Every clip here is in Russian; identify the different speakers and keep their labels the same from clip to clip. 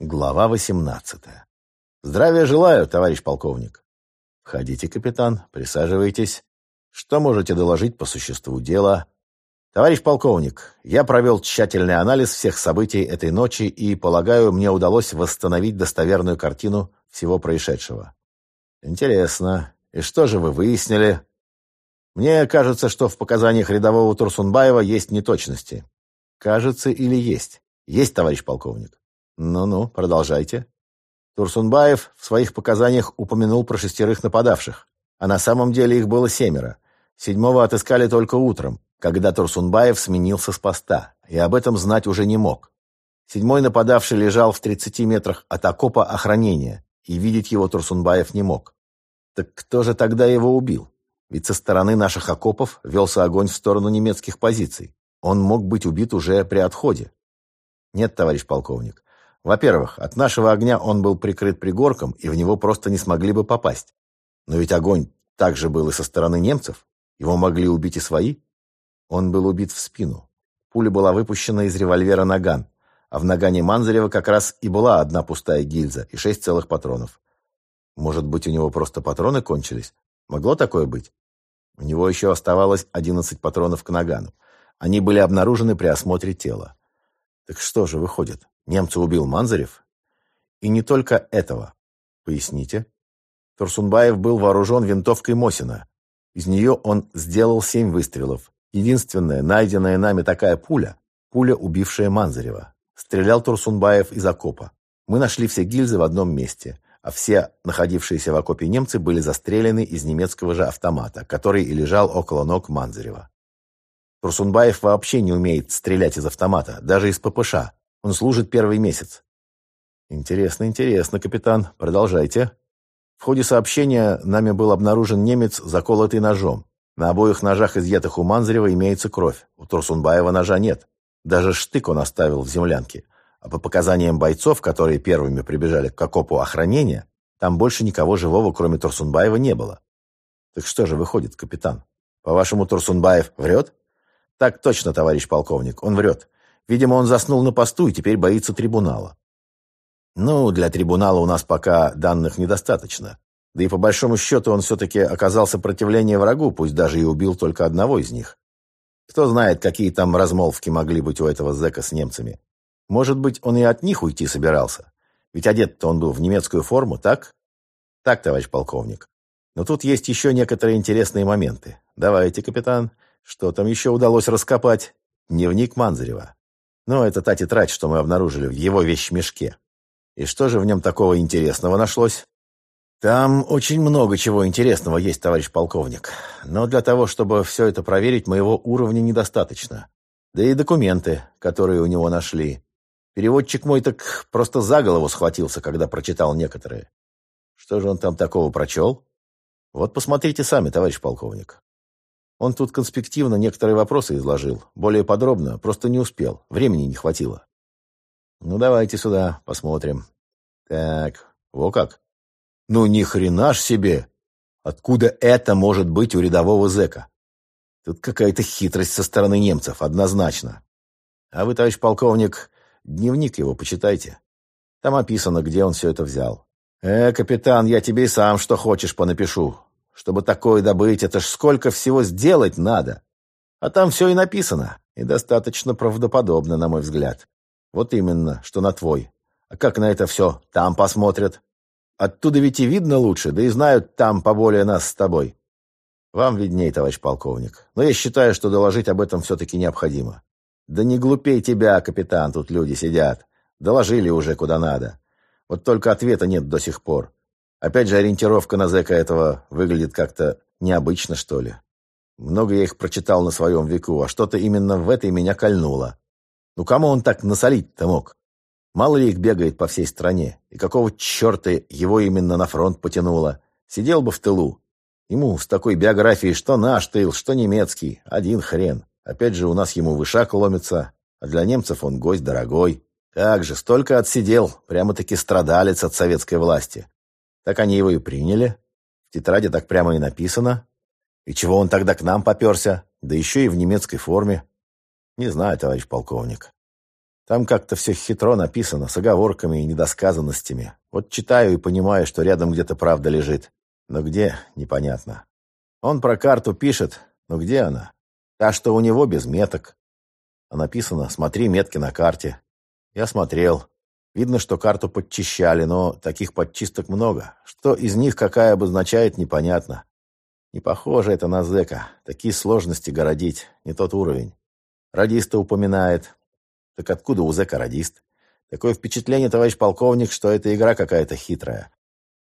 Speaker 1: Глава 18. Здравия желаю, товарищ полковник. Входите, капитан, присаживайтесь. Что можете доложить по существу дела? Товарищ полковник, я провел тщательный анализ всех событий этой ночи и, полагаю, мне удалось восстановить достоверную картину всего происшедшего. Интересно. И что же вы выяснили? Мне кажется, что в показаниях рядового Турсунбаева есть неточности. Кажется или есть? Есть, товарищ полковник. «Ну-ну, продолжайте». Турсунбаев в своих показаниях упомянул про шестерых нападавших, а на самом деле их было семеро. Седьмого отыскали только утром, когда Турсунбаев сменился с поста, и об этом знать уже не мог. Седьмой нападавший лежал в 30 метрах от окопа охранения, и видеть его Турсунбаев не мог. Так кто же тогда его убил? Ведь со стороны наших окопов велся огонь в сторону немецких позиций. Он мог быть убит уже при отходе. Нет, товарищ полковник, во-первых, от нашего огня он был прикрыт пригорком, и в него просто не смогли бы попасть. Но ведь огонь также был и со стороны немцев. Его могли убить и свои. Он был убит в спину. Пуля была выпущена из револьвера «Наган», а в «Нагане» Манзарева как раз и была одна пустая гильза и шесть целых патронов. Может быть, у него просто патроны кончились? Могло такое быть? У него еще оставалось одиннадцать патронов к «Нагану». Они были обнаружены при осмотре тела. Так что же выходит? Немца убил Манзарев? И не только этого. Поясните. Турсунбаев был вооружен винтовкой Мосина. Из нее он сделал семь выстрелов. Единственная найденная нами такая пуля – пуля, убившая Манзарева. Стрелял Турсунбаев из окопа. Мы нашли все гильзы в одном месте, а все находившиеся в окопе немцы были застрелены из немецкого же автомата, который и лежал около ног Манзарева. Турсунбаев вообще не умеет стрелять из автомата, даже из ППШ, он служит первый месяц. Интересно, интересно, капитан. Продолжайте. В ходе сообщения нами был обнаружен немец, заколотый ножом. На обоих ножах, изъятых у Манзарева, имеется кровь. У Турсунбаева ножа нет. Даже штык он оставил в землянке. А по показаниям бойцов, которые первыми прибежали к окопу охранения, там больше никого живого, кроме Турсунбаева, не было. Так что же выходит, капитан? По-вашему, Турсунбаев врет? Так точно, товарищ полковник, он врет. Видимо, он заснул на посту и теперь боится трибунала. Ну, для трибунала у нас пока данных недостаточно. Да и по большому счету он все-таки оказал сопротивление врагу, пусть даже и убил только одного из них. Кто знает, какие там размолвки могли быть у этого зэка с немцами. Может быть, он и от них уйти собирался. Ведь одет-то он был в немецкую форму, так? Так, товарищ полковник. Но тут есть еще некоторые интересные моменты. Давайте, капитан. Что там еще удалось раскопать? Дневник Манзарева. Ну, это та тетрадь, что мы обнаружили в его вещмешке. И что же в нем такого интересного нашлось? Там очень много чего интересного есть, товарищ полковник. Но для того, чтобы все это проверить, моего уровня недостаточно. Да и документы, которые у него нашли. Переводчик мой так просто за голову схватился, когда прочитал некоторые. Что же он там такого прочел? Вот посмотрите сами, товарищ полковник. Он тут конспективно некоторые вопросы изложил. Более подробно, просто не успел. Времени не хватило. Ну, давайте сюда, посмотрим. Так, во как. Ну, ни хрена ж себе! Откуда это может быть у рядового зэка? Тут какая-то хитрость со стороны немцев, однозначно. А вы, товарищ полковник, дневник его почитайте. Там описано, где он все это взял. Э, капитан, я тебе и сам что хочешь понапишу. Чтобы такое добыть, это ж сколько всего сделать надо. А там все и написано, и достаточно правдоподобно, на мой взгляд. Вот именно, что на твой. А как на это все там посмотрят? Оттуда ведь и видно лучше, да и знают там поболее нас с тобой. Вам видней, товарищ полковник. Но я считаю, что доложить об этом все-таки необходимо. Да не глупей тебя, капитан, тут люди сидят. Доложили уже куда надо. Вот только ответа нет до сих пор. Опять же, ориентировка на зэка этого выглядит как-то необычно, что ли. Много я их прочитал на своем веку, а что-то именно в этой меня кольнуло. Ну кому он так насолить-то мог? Мало ли их бегает по всей стране, и какого черта его именно на фронт потянуло? Сидел бы в тылу. Ему с такой биографией что наш тыл, что немецкий, один хрен. Опять же, у нас ему вышак ломится, а для немцев он гость дорогой. Как же, столько отсидел, прямо-таки страдалец от советской власти. Так они его и приняли. В тетради так прямо и написано. И чего он тогда к нам поперся? Да еще и в немецкой форме. Не знаю, товарищ полковник. Там как-то все хитро написано, с оговорками и недосказанностями. Вот читаю и понимаю, что рядом где-то правда лежит. Но где — непонятно. Он про карту пишет, но где она? Та, что у него без меток. А написано «Смотри метки на карте». Я смотрел. Видно, что карту подчищали, но таких подчисток много. Что из них какая обозначает, непонятно. Не похоже это на зэка. Такие сложности городить. Не тот уровень. Радиста упоминает. Так откуда у зэка радист? Такое впечатление, товарищ полковник, что эта игра какая-то хитрая.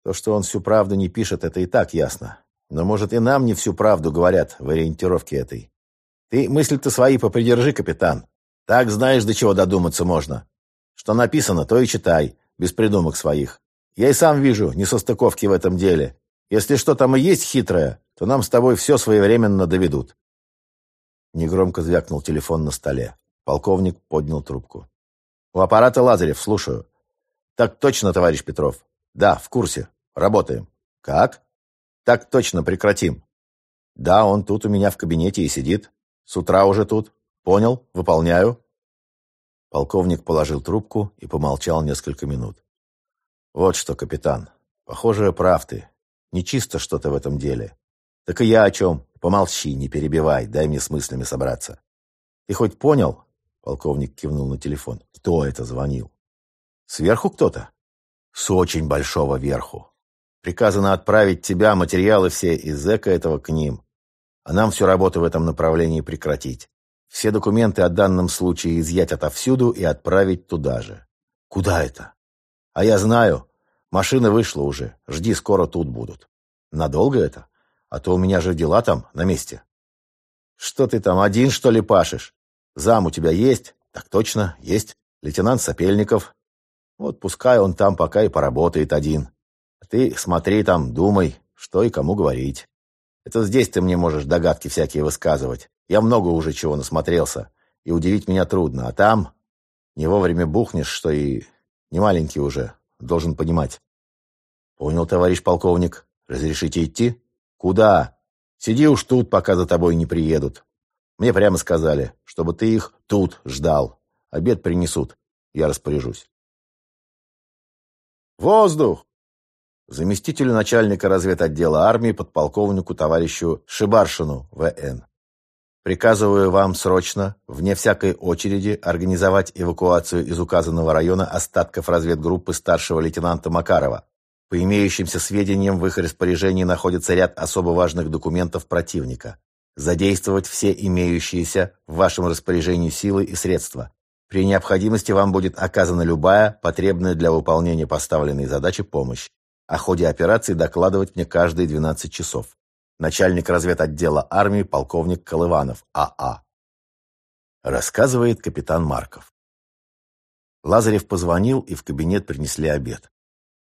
Speaker 1: То, что он всю правду не пишет, это и так ясно. Но, может, и нам не всю правду говорят в ориентировке этой. Ты мысли-то свои попридержи, капитан. Так знаешь, до чего додуматься можно. Что написано, то и читай, без придумок своих. Я и сам вижу несостыковки в этом деле. Если что там и есть хитрое, то нам с тобой все своевременно доведут. Негромко звякнул телефон на столе. Полковник поднял трубку. «У аппарата Лазарев, слушаю». «Так точно, товарищ Петров». «Да, в курсе. Работаем». «Как?» «Так точно, прекратим». «Да, он тут у меня в кабинете и сидит. С утра уже тут. Понял, выполняю». Полковник положил трубку и помолчал несколько минут. «Вот что, капитан, похоже, прав ты. Нечисто что-то в этом деле. Так и я о чем? Помолчи, не перебивай, дай мне с мыслями собраться. Ты хоть понял? Полковник кивнул на телефон. Кто это звонил? Сверху кто-то? С очень большого верху. Приказано отправить тебя, материалы все из зэка этого к ним. А нам всю работу в этом направлении прекратить. Все документы о данном случае изъять отовсюду и отправить туда же. Куда это? А я знаю. Машина вышла уже. Жди, скоро тут будут. Надолго это? А то у меня же дела там, на месте. Что ты там, один, что ли, пашешь? Зам у тебя есть? Так точно, есть. Лейтенант Сапельников. Вот пускай он там пока и поработает один. А ты смотри там, думай, что и кому говорить. Это здесь ты мне можешь догадки всякие высказывать. Я много уже чего насмотрелся, и удивить меня трудно. А там не вовремя бухнешь, что и не маленький уже, должен понимать. Понял, товарищ полковник. Разрешите идти? Куда? Сиди уж тут, пока за тобой не приедут. Мне прямо сказали, чтобы ты их тут ждал. Обед принесут. Я распоряжусь. Воздух! Заместителю начальника разведотдела армии подполковнику товарищу Шибаршину В.Н. Приказываю вам срочно, вне всякой очереди, организовать эвакуацию из указанного района остатков разведгруппы старшего лейтенанта Макарова. По имеющимся сведениям, в их распоряжении находится ряд особо важных документов противника. Задействовать все имеющиеся в вашем распоряжении силы и средства. При необходимости вам будет оказана любая, потребная для выполнения поставленной задачи помощь. О ходе операции докладывать мне каждые 12 часов. Начальник разведотдела армии полковник Колыванов, АА. Рассказывает капитан Марков. Лазарев позвонил, и в кабинет принесли обед.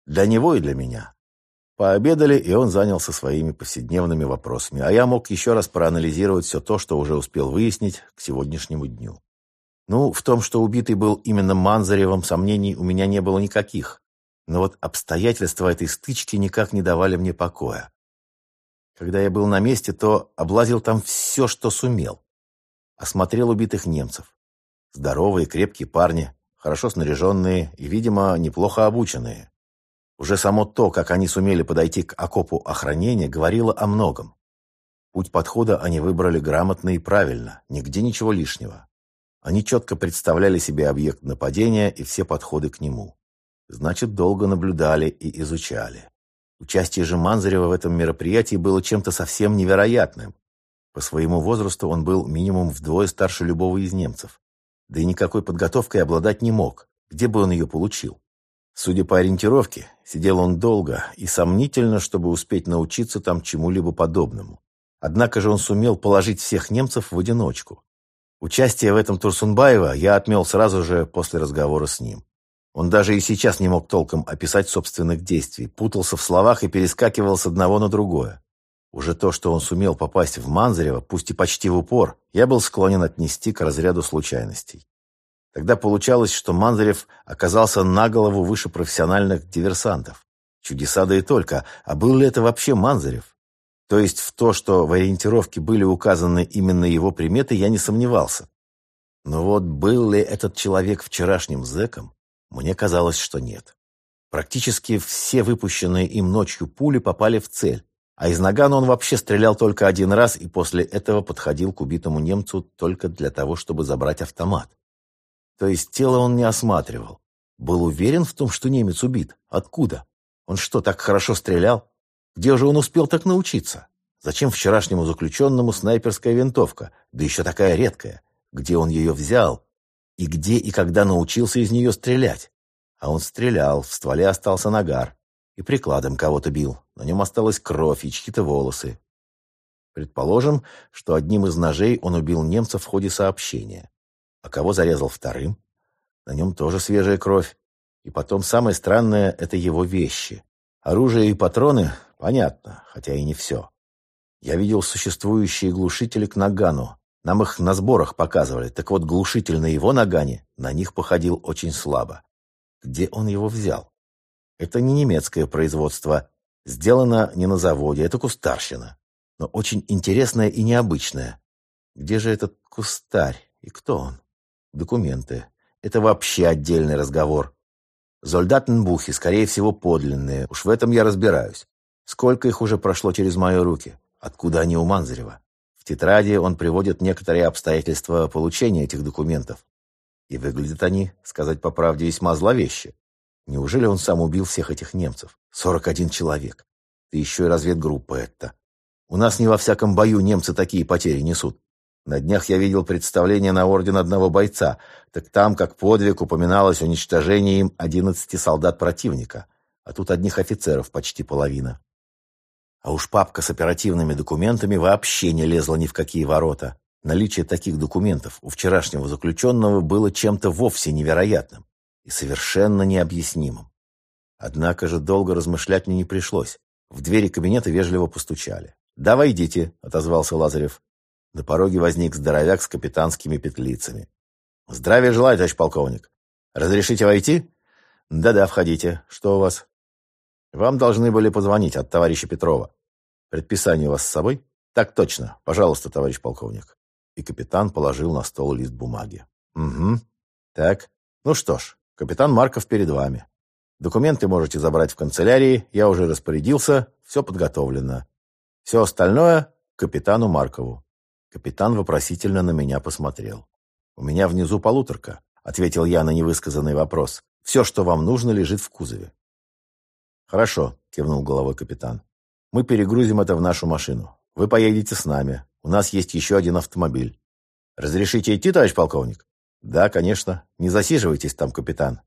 Speaker 1: Для него и для меня. Пообедали, и он занялся своими повседневными вопросами, а я мог еще раз проанализировать все то, что уже успел выяснить к сегодняшнему дню. Ну, в том, что убитый был именно Манзаревым, сомнений у меня не было никаких. Но вот обстоятельства этой стычки никак не давали мне покоя. Когда я был на месте, то облазил там все, что сумел. Осмотрел убитых немцев. Здоровые, крепкие парни, хорошо снаряженные и, видимо, неплохо обученные. Уже само то, как они сумели подойти к окопу охранения, говорило о многом. Путь подхода они выбрали грамотно и правильно, нигде ничего лишнего. Они четко представляли себе объект нападения и все подходы к нему. Значит, долго наблюдали и изучали. Участие же Манзарева в этом мероприятии было чем-то совсем невероятным. По своему возрасту он был минимум вдвое старше любого из немцев. Да и никакой подготовкой обладать не мог. Где бы он ее получил? Судя по ориентировке, сидел он долго и сомнительно, чтобы успеть научиться там чему-либо подобному. Однако же он сумел положить всех немцев в одиночку. Участие в этом Турсунбаева я отмел сразу же после разговора с ним. Он даже и сейчас не мог толком описать собственных действий, путался в словах и перескакивал с одного на другое. Уже то, что он сумел попасть в Манзарева, пусть и почти в упор, я был склонен отнести к разряду случайностей. Тогда получалось, что Манзарев оказался на голову выше профессиональных диверсантов. Чудеса да и только. А был ли это вообще Манзарев? То есть в то, что в ориентировке были указаны именно его приметы, я не сомневался. Но вот был ли этот человек вчерашним зэком, мне казалось, что нет. Практически все выпущенные им ночью пули попали в цель, а из нагана он вообще стрелял только один раз и после этого подходил к убитому немцу только для того, чтобы забрать автомат. То есть тело он не осматривал. Был уверен в том, что немец убит. Откуда? Он что, так хорошо стрелял? Где же он успел так научиться? Зачем вчерашнему заключенному снайперская винтовка, да еще такая редкая? Где он ее взял? И где и когда научился из нее стрелять? А он стрелял, в стволе остался нагар. И прикладом кого-то бил. На нем осталась кровь и чьи-то волосы. Предположим, что одним из ножей он убил немца в ходе сообщения. А кого зарезал вторым? На нем тоже свежая кровь. И потом самое странное — это его вещи. Оружие и патроны — понятно, хотя и не все. Я видел существующие глушители к нагану. Нам их на сборах показывали. Так вот, глушитель на его нагане на них походил очень слабо. Где он его взял? Это не немецкое производство. Сделано не на заводе, это кустарщина. Но очень интересное и необычное. Где же этот кустарь и кто он? Документы. Это вообще отдельный разговор. Зольдатенбухи, скорее всего, подлинные. Уж в этом я разбираюсь. Сколько их уже прошло через мои руки? Откуда они у Манзарева? В тетради он приводит некоторые обстоятельства получения этих документов. И выглядят они, сказать по правде, весьма зловеще. Неужели он сам убил всех этих немцев? 41 человек. Да еще и разведгруппа это. У нас не во всяком бою немцы такие потери несут. На днях я видел представление на орден одного бойца, так там, как подвиг, упоминалось уничтожение им 11 солдат противника, а тут одних офицеров почти половина. А уж папка с оперативными документами вообще не лезла ни в какие ворота. Наличие таких документов у вчерашнего заключенного было чем-то вовсе невероятным и совершенно необъяснимым. Однако же долго размышлять мне не пришлось. В двери кабинета вежливо постучали. «Да, войдите», — отозвался Лазарев. На пороге возник здоровяк с капитанскими петлицами. «Здравия желаю, товарищ полковник. Разрешите войти?» «Да-да, входите. Что у вас?» «Вам должны были позвонить от товарища Петрова. Предписание у вас с собой?» «Так точно. Пожалуйста, товарищ полковник». И капитан положил на стол лист бумаги. «Угу. Так. Ну что ж, капитан Марков перед вами. Документы можете забрать в канцелярии. Я уже распорядился. Все подготовлено. Все остальное — капитану Маркову. Капитан вопросительно на меня посмотрел. «У меня внизу полуторка», — ответил я на невысказанный вопрос. «Все, что вам нужно, лежит в кузове». «Хорошо», — кивнул головой капитан. «Мы перегрузим это в нашу машину. Вы поедете с нами. У нас есть еще один автомобиль». «Разрешите идти, товарищ полковник?» «Да, конечно. Не засиживайтесь там, капитан».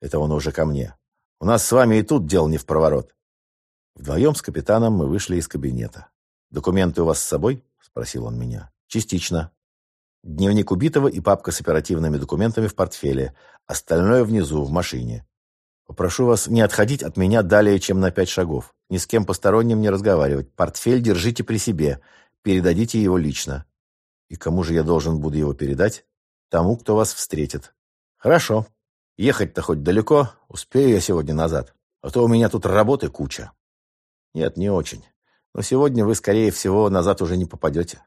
Speaker 1: Это он уже ко мне. «У нас с вами и тут дел не в проворот». Вдвоем с капитаном мы вышли из кабинета. «Документы у вас с собой?» спросил он меня. «Частично. Дневник убитого и папка с оперативными документами в портфеле. Остальное внизу, в машине. Попрошу вас не отходить от меня далее, чем на пять шагов. Ни с кем посторонним не разговаривать. Портфель держите при себе. Передадите его лично. И кому же я должен буду его передать? Тому, кто вас встретит. Хорошо. Ехать-то хоть далеко. Успею я сегодня назад. А то у меня тут работы куча. Нет, не очень но сегодня вы, скорее всего, назад уже не попадете.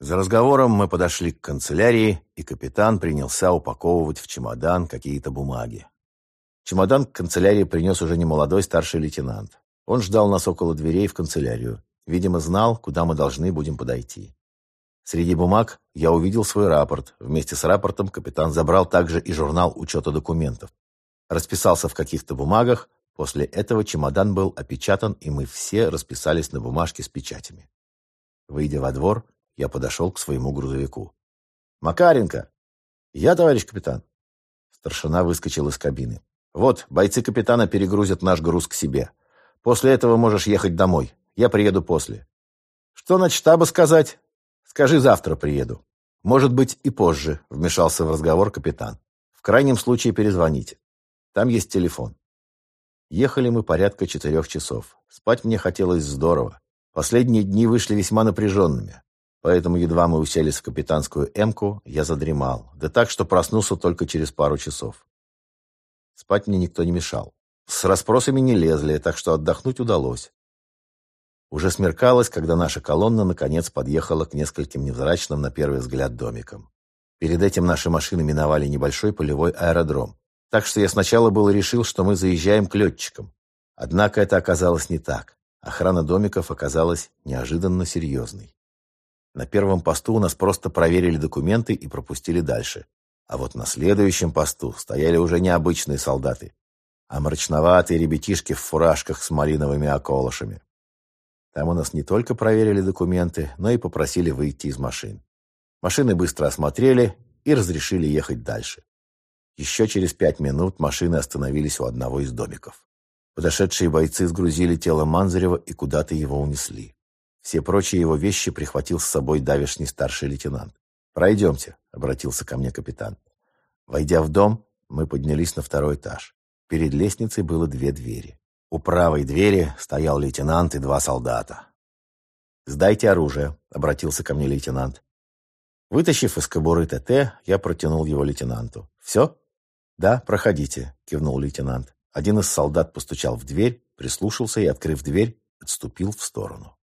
Speaker 1: За разговором мы подошли к канцелярии, и капитан принялся упаковывать в чемодан какие-то бумаги. Чемодан к канцелярии принес уже немолодой старший лейтенант. Он ждал нас около дверей в канцелярию. Видимо, знал, куда мы должны будем подойти. Среди бумаг я увидел свой рапорт. Вместе с рапортом капитан забрал также и журнал учета документов. Расписался в каких-то бумагах, После этого чемодан был опечатан, и мы все расписались на бумажке с печатями. Выйдя во двор, я подошел к своему грузовику. «Макаренко!» «Я, товарищ капитан!» Старшина выскочил из кабины. «Вот, бойцы капитана перегрузят наш груз к себе. После этого можешь ехать домой. Я приеду после». «Что на штаба сказать?» «Скажи, завтра приеду». «Может быть, и позже», — вмешался в разговор капитан. «В крайнем случае перезвоните. Там есть телефон». Ехали мы порядка четырех часов. Спать мне хотелось здорово. Последние дни вышли весьма напряженными. Поэтому едва мы уселись в капитанскую «Эмку», я задремал. Да так, что проснулся только через пару часов. Спать мне никто не мешал. С расспросами не лезли, так что отдохнуть удалось. Уже смеркалось, когда наша колонна наконец подъехала к нескольким невзрачным на первый взгляд домикам. Перед этим наши машины миновали небольшой полевой аэродром. Так что я сначала было решил, что мы заезжаем к летчикам. Однако это оказалось не так. Охрана домиков оказалась неожиданно серьезной. На первом посту у нас просто проверили документы и пропустили дальше. А вот на следующем посту стояли уже необычные солдаты, а мрачноватые ребятишки в фуражках с малиновыми околышами. Там у нас не только проверили документы, но и попросили выйти из машин. Машины быстро осмотрели и разрешили ехать дальше. Еще через пять минут машины остановились у одного из домиков. Подошедшие бойцы сгрузили тело Манзарева и куда-то его унесли. Все прочие его вещи прихватил с собой давешний старший лейтенант. «Пройдемте», — обратился ко мне капитан. Войдя в дом, мы поднялись на второй этаж. Перед лестницей было две двери. У правой двери стоял лейтенант и два солдата. «Сдайте оружие», — обратился ко мне лейтенант. Вытащив из кобуры ТТ, я протянул его лейтенанту. «Все?» «Да, проходите», — кивнул лейтенант. Один из солдат постучал в дверь, прислушался и, открыв дверь, отступил в сторону.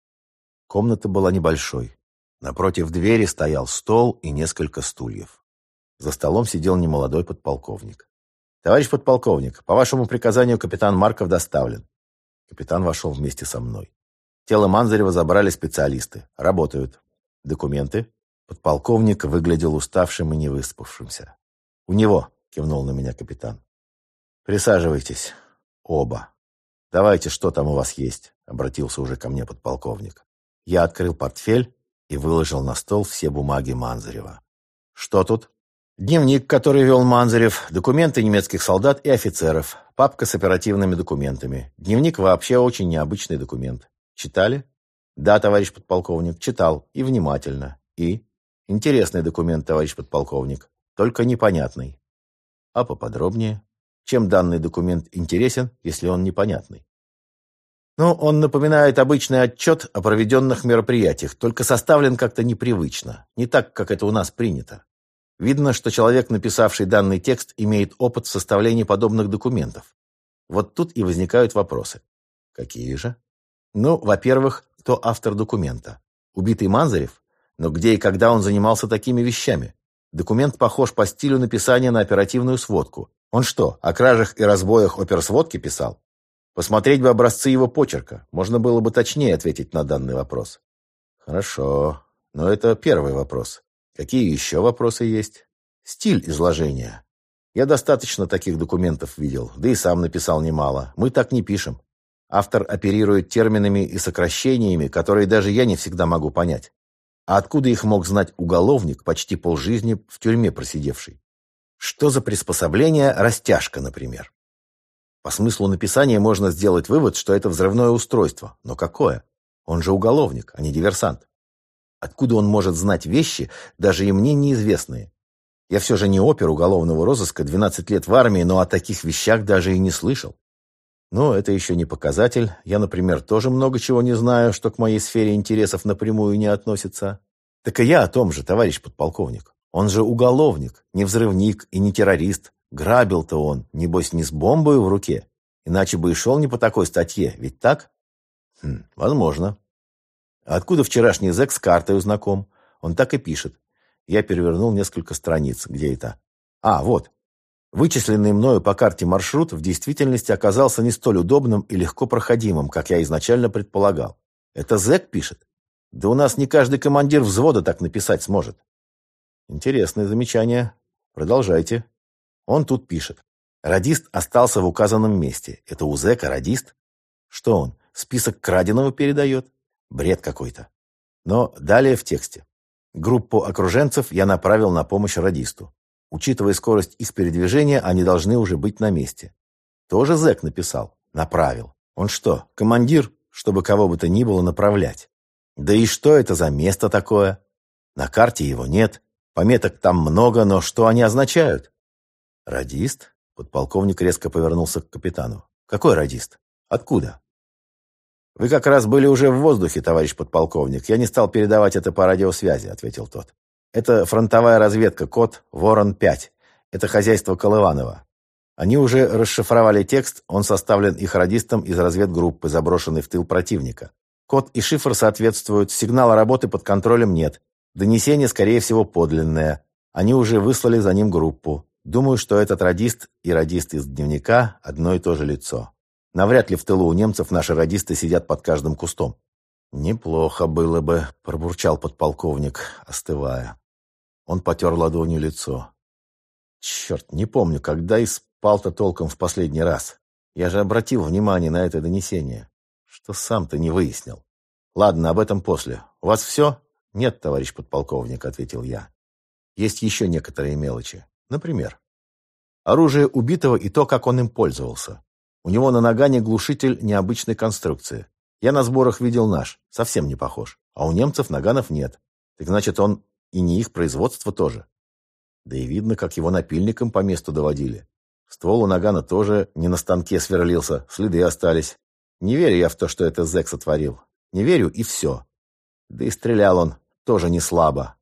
Speaker 1: Комната была небольшой. Напротив двери стоял стол и несколько стульев. За столом сидел немолодой подполковник. «Товарищ подполковник, по вашему приказанию капитан Марков доставлен». Капитан вошел вместе со мной. Тело Манзарева забрали специалисты. Работают. Документы. Подполковник выглядел уставшим и невыспавшимся. «У него», — кивнул на меня капитан. «Присаживайтесь. Оба. Давайте, что там у вас есть?» — обратился уже ко мне подполковник. Я открыл портфель и выложил на стол все бумаги Манзарева. «Что тут?» Дневник, который вел Манзарев, документы немецких солдат и офицеров, папка с оперативными документами. Дневник вообще очень необычный документ. Читали? Да, товарищ подполковник, читал. И внимательно. И? Интересный документ, товарищ подполковник. Только непонятный. А поподробнее? Чем данный документ интересен, если он непонятный? Ну, он напоминает обычный отчет о проведенных мероприятиях, только составлен как-то непривычно, не так, как это у нас принято. Видно, что человек, написавший данный текст, имеет опыт в составлении подобных документов. Вот тут и возникают вопросы. Какие же? Ну, во-первых, кто автор документа? Убитый Манзарев? Но где и когда он занимался такими вещами? Документ похож по стилю написания на оперативную сводку. Он что, о кражах и разбоях оперсводки писал? Посмотреть бы образцы его почерка. Можно было бы точнее ответить на данный вопрос. Хорошо. Но это первый вопрос. Какие еще вопросы есть? Стиль изложения. Я достаточно таких документов видел, да и сам написал немало. Мы так не пишем. Автор оперирует терминами и сокращениями, которые даже я не всегда могу понять. А откуда их мог знать уголовник, почти полжизни в тюрьме просидевший? Что за приспособление растяжка, например? По смыслу написания можно сделать вывод, что это взрывное устройство. Но какое? Он же уголовник, а не диверсант. Откуда он может знать вещи, даже и мне неизвестные? Я все же не опер уголовного розыска, 12 лет в армии, но о таких вещах даже и не слышал. Но это еще не показатель. Я, например, тоже много чего не знаю, что к моей сфере интересов напрямую не относится. Так и я о том же, товарищ подполковник. Он же уголовник, не взрывник и не террорист. Грабил-то он, небось, не с бомбой в руке. Иначе бы и шел не по такой статье, ведь так? Хм, возможно. Откуда вчерашний зэк с картой знаком? Он так и пишет. Я перевернул несколько страниц. Где это? А, вот. Вычисленный мною по карте маршрут в действительности оказался не столь удобным и легко проходимым, как я изначально предполагал. Это зэк пишет? Да у нас не каждый командир взвода так написать сможет. Интересное замечание. Продолжайте. Он тут пишет. Радист остался в указанном месте. Это у зэка радист? Что он, список краденого передает? Бред какой-то. Но далее в тексте. Группу окруженцев я направил на помощь радисту. Учитывая скорость их передвижения, они должны уже быть на месте. Тоже зэк написал. Направил. Он что, командир, чтобы кого бы то ни было направлять? Да и что это за место такое? На карте его нет. Пометок там много, но что они означают? Радист? Подполковник резко повернулся к капитану. Какой радист? Откуда? «Вы как раз были уже в воздухе, товарищ подполковник. Я не стал передавать это по радиосвязи», — ответил тот. «Это фронтовая разведка, код Ворон-5. Это хозяйство Колыванова. Они уже расшифровали текст, он составлен их радистом из разведгруппы, заброшенной в тыл противника. Код и шифр соответствуют, сигнала работы под контролем нет. Донесение, скорее всего, подлинное. Они уже выслали за ним группу. Думаю, что этот радист и радист из дневника одно и то же лицо. Навряд ли в тылу у немцев наши радисты сидят под каждым кустом. «Неплохо было бы», — пробурчал подполковник, остывая. Он потер ладонью лицо. «Черт, не помню, когда и спал-то толком в последний раз. Я же обратил внимание на это донесение. Что сам-то не выяснил. Ладно, об этом после. У вас все?» «Нет, товарищ подполковник», — ответил я. «Есть еще некоторые мелочи. Например, оружие убитого и то, как он им пользовался. У него на нагане глушитель необычной конструкции. Я на сборах видел наш, совсем не похож. А у немцев наганов нет. Так значит, он и не их производство тоже. Да и видно, как его напильником по месту доводили. Ствол у нагана тоже не на станке сверлился, следы остались. Не верю я в то, что это зэк сотворил. Не верю, и все. Да и стрелял он тоже не слабо.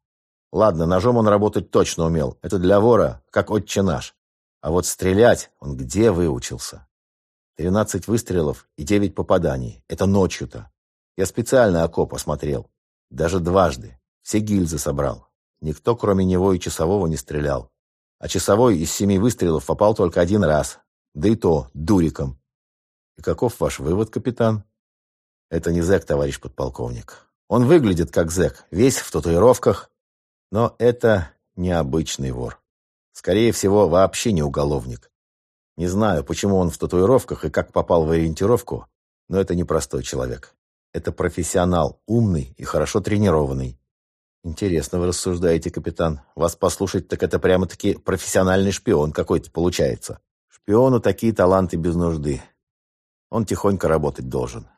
Speaker 1: Ладно, ножом он работать точно умел. Это для вора, как отче наш. А вот стрелять он где выучился? Тринадцать выстрелов и девять попаданий. Это ночью-то. Я специально окоп осмотрел. Даже дважды. Все гильзы собрал. Никто, кроме него и часового, не стрелял. А часовой из семи выстрелов попал только один раз. Да и то дуриком. И каков ваш вывод, капитан? Это не зэк, товарищ подполковник. Он выглядит как зэк, весь в татуировках, но это необычный вор. Скорее всего, вообще не уголовник. Не знаю, почему он в татуировках и как попал в ориентировку, но это не простой человек. Это профессионал, умный и хорошо тренированный. Интересно вы рассуждаете, капитан. Вас послушать, так это прямо-таки профессиональный шпион какой-то получается. Шпиону такие таланты без нужды. Он тихонько работать должен.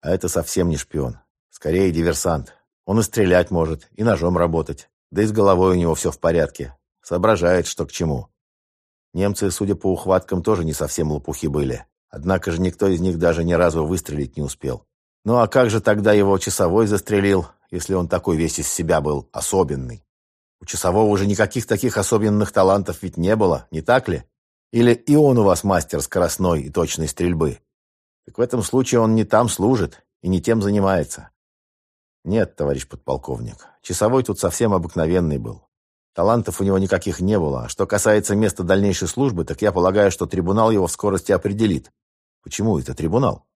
Speaker 1: А это совсем не шпион. Скорее диверсант. Он и стрелять может, и ножом работать. Да и с головой у него все в порядке. Соображает, что к чему. Немцы, судя по ухваткам, тоже не совсем лопухи были. Однако же никто из них даже ни разу выстрелить не успел. Ну а как же тогда его часовой застрелил, если он такой весь из себя был особенный? У часового уже никаких таких особенных талантов ведь не было, не так ли? Или и он у вас мастер скоростной и точной стрельбы? Так в этом случае он не там служит и не тем занимается. «Нет, товарищ подполковник, часовой тут совсем обыкновенный был. Талантов у него никаких не было. А что касается места дальнейшей службы, так я полагаю, что трибунал его в скорости определит. Почему это трибунал?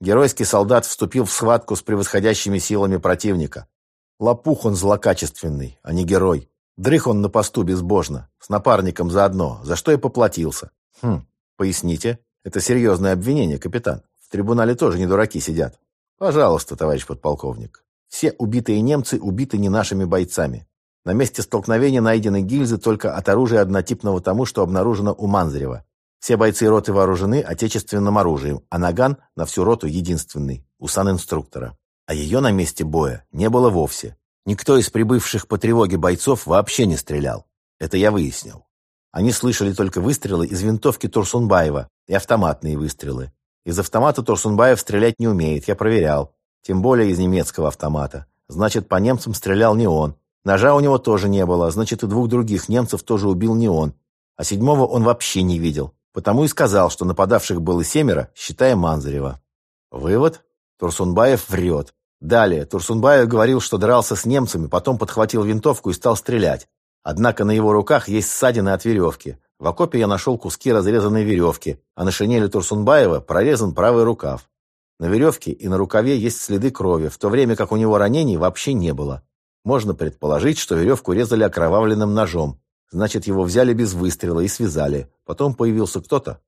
Speaker 1: Геройский солдат вступил в схватку с превосходящими силами противника. Лопух он злокачественный, а не герой. Дрых он на посту безбожно, с напарником заодно, за что и поплатился. Хм, поясните. Это серьезное обвинение, капитан. В трибунале тоже не дураки сидят. Пожалуйста, товарищ подполковник. Все убитые немцы убиты не нашими бойцами. На месте столкновения найдены гильзы только от оружия однотипного тому, что обнаружено у Манзарева. Все бойцы роты вооружены отечественным оружием, а наган на всю роту единственный, у санинструктора. А ее на месте боя не было вовсе. Никто из прибывших по тревоге бойцов вообще не стрелял. Это я выяснил. Они слышали только выстрелы из винтовки Турсунбаева и автоматные выстрелы. Из автомата Турсунбаев стрелять не умеет, я проверял. Тем более из немецкого автомата. Значит, по немцам стрелял не он. Ножа у него тоже не было, значит, и двух других немцев тоже убил не он. А седьмого он вообще не видел. Потому и сказал, что нападавших было семеро, считая Манзарева. Вывод? Турсунбаев врет. Далее, Турсунбаев говорил, что дрался с немцами, потом подхватил винтовку и стал стрелять. Однако на его руках есть ссадины от веревки. В окопе я нашел куски разрезанной веревки, а на шинели Турсунбаева прорезан правый рукав. На веревке и на рукаве есть следы крови, в то время как у него ранений вообще не было. Можно предположить, что веревку резали окровавленным ножом. Значит, его взяли без выстрела и связали. Потом появился кто-то,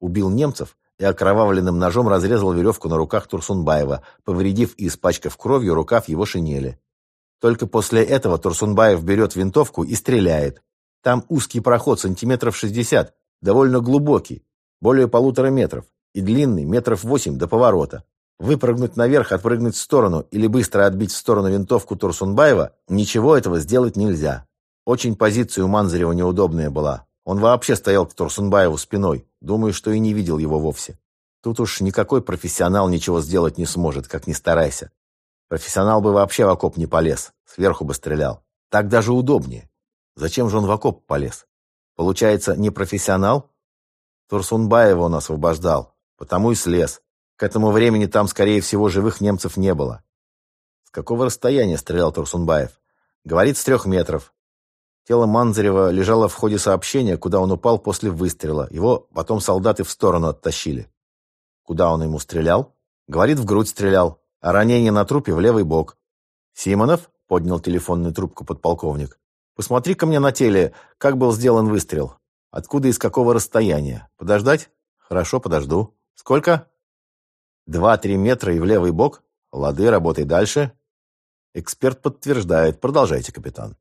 Speaker 1: убил немцев и окровавленным ножом разрезал веревку на руках Турсунбаева, повредив и испачкав кровью рукав его шинели. Только после этого Турсунбаев берет винтовку и стреляет. Там узкий проход сантиметров шестьдесят, довольно глубокий, более полутора метров и длинный метров восемь до поворота. Выпрыгнуть наверх, отпрыгнуть в сторону или быстро отбить в сторону винтовку Турсунбаева – ничего этого сделать нельзя. Очень позиция у Манзарева неудобная была. Он вообще стоял к Турсунбаеву спиной. Думаю, что и не видел его вовсе. Тут уж никакой профессионал ничего сделать не сможет, как ни старайся. Профессионал бы вообще в окоп не полез, сверху бы стрелял. Так даже удобнее. Зачем же он в окоп полез? Получается, не профессионал? Турсунбаева он освобождал, Потому и слез. К этому времени там, скорее всего, живых немцев не было. С какого расстояния стрелял Турсунбаев? Говорит, с трех метров. Тело Манзарева лежало в ходе сообщения, куда он упал после выстрела. Его потом солдаты в сторону оттащили. Куда он ему стрелял? Говорит, в грудь стрелял, а ранение на трупе в левый бок. Симонов поднял телефонную трубку подполковник. Посмотри-ка мне на теле, как был сделан выстрел. Откуда и с какого расстояния? Подождать? Хорошо, подожду. Сколько? Два-три метра и в левый бок? Лады, работай дальше. Эксперт подтверждает. Продолжайте, капитан.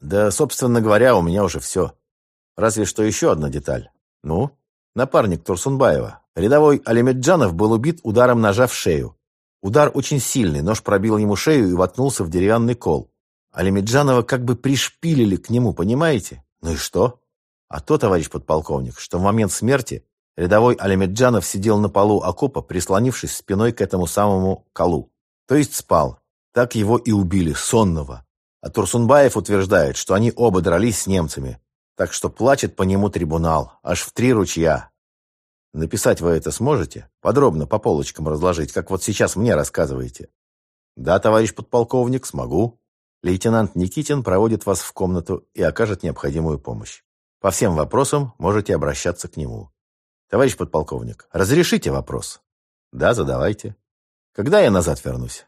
Speaker 1: Да, собственно говоря, у меня уже все. Разве что еще одна деталь. Ну? Напарник Турсунбаева. Рядовой Алимеджанов был убит ударом ножа в шею. Удар очень сильный, нож пробил ему шею и воткнулся в деревянный кол. Алимеджанова как бы пришпилили к нему, понимаете? Ну и что? А то, товарищ подполковник, что в момент смерти рядовой Алимеджанов сидел на полу окопа, прислонившись спиной к этому самому колу. То есть спал. Так его и убили, сонного. А Турсунбаев утверждает, что они оба дрались с немцами. Так что плачет по нему трибунал, аж в три ручья. Написать вы это сможете? Подробно по полочкам разложить, как вот сейчас мне рассказываете. Да, товарищ подполковник, смогу. Лейтенант Никитин проводит вас в комнату и окажет необходимую помощь. По всем вопросам можете обращаться к нему. Товарищ подполковник, разрешите вопрос? Да, задавайте. Когда я назад вернусь?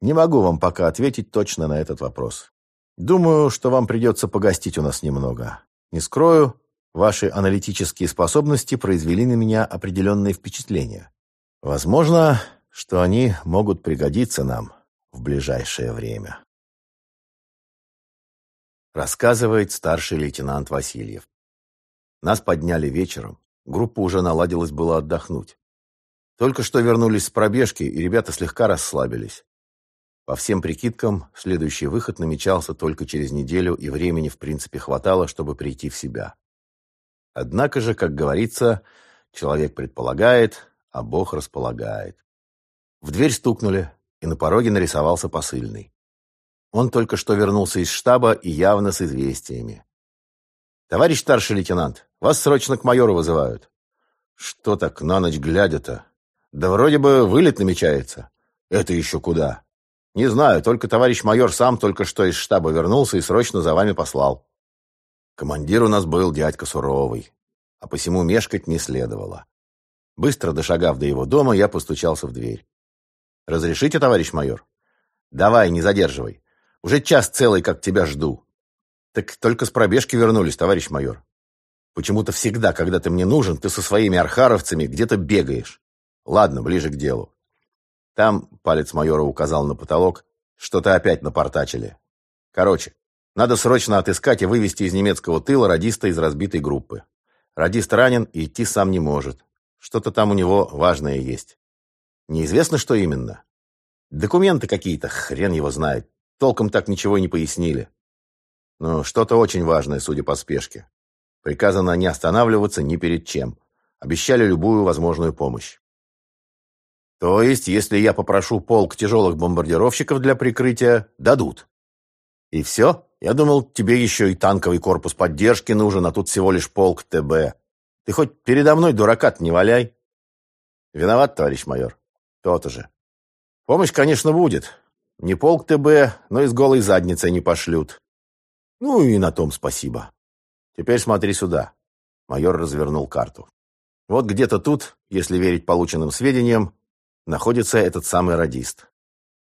Speaker 1: Не могу вам пока ответить точно на этот вопрос. Думаю, что вам придется погостить у нас немного. Не скрою, ваши аналитические способности произвели на меня определенные впечатления. Возможно, что они могут пригодиться нам в ближайшее время рассказывает старший лейтенант Васильев. Нас подняли вечером. Группа уже наладилась было отдохнуть. Только что вернулись с пробежки, и ребята слегка расслабились. По всем прикидкам, следующий выход намечался только через неделю, и времени, в принципе, хватало, чтобы прийти в себя. Однако же, как говорится, человек предполагает, а Бог располагает. В дверь стукнули, и на пороге нарисовался посыльный. Он только что вернулся из штаба и явно с известиями. «Товарищ старший лейтенант, вас срочно к майору вызывают». «Что так на ночь глядя-то? Да вроде бы вылет намечается». «Это еще куда?» «Не знаю, только товарищ майор сам только что из штаба вернулся и срочно за вами послал». Командир у нас был дядька суровый, а посему мешкать не следовало. Быстро дошагав до его дома, я постучался в дверь. «Разрешите, товарищ майор?» «Давай, не задерживай. Уже час целый, как тебя жду. Так только с пробежки вернулись, товарищ майор. Почему-то всегда, когда ты мне нужен, ты со своими архаровцами где-то бегаешь. Ладно, ближе к делу. Там, палец майора указал на потолок, что-то опять напортачили. Короче, надо срочно отыскать и вывести из немецкого тыла радиста из разбитой группы. Радист ранен и идти сам не может. Что-то там у него важное есть. Неизвестно, что именно. Документы какие-то, хрен его знает. Толком так ничего не пояснили. Но что-то очень важное, судя по спешке. Приказано не останавливаться ни перед чем. Обещали любую возможную помощь. То есть, если я попрошу полк тяжелых бомбардировщиков для прикрытия, дадут. И все? Я думал, тебе еще и танковый корпус поддержки нужен, а тут всего лишь полк ТБ. Ты хоть передо мной дурака не валяй. Виноват, товарищ майор. То-то же. Помощь, конечно, будет. Не полк ТБ, но и с голой задницей не пошлют. Ну и на том спасибо. Теперь смотри сюда. Майор развернул карту. Вот где-то тут, если верить полученным сведениям, находится этот самый радист.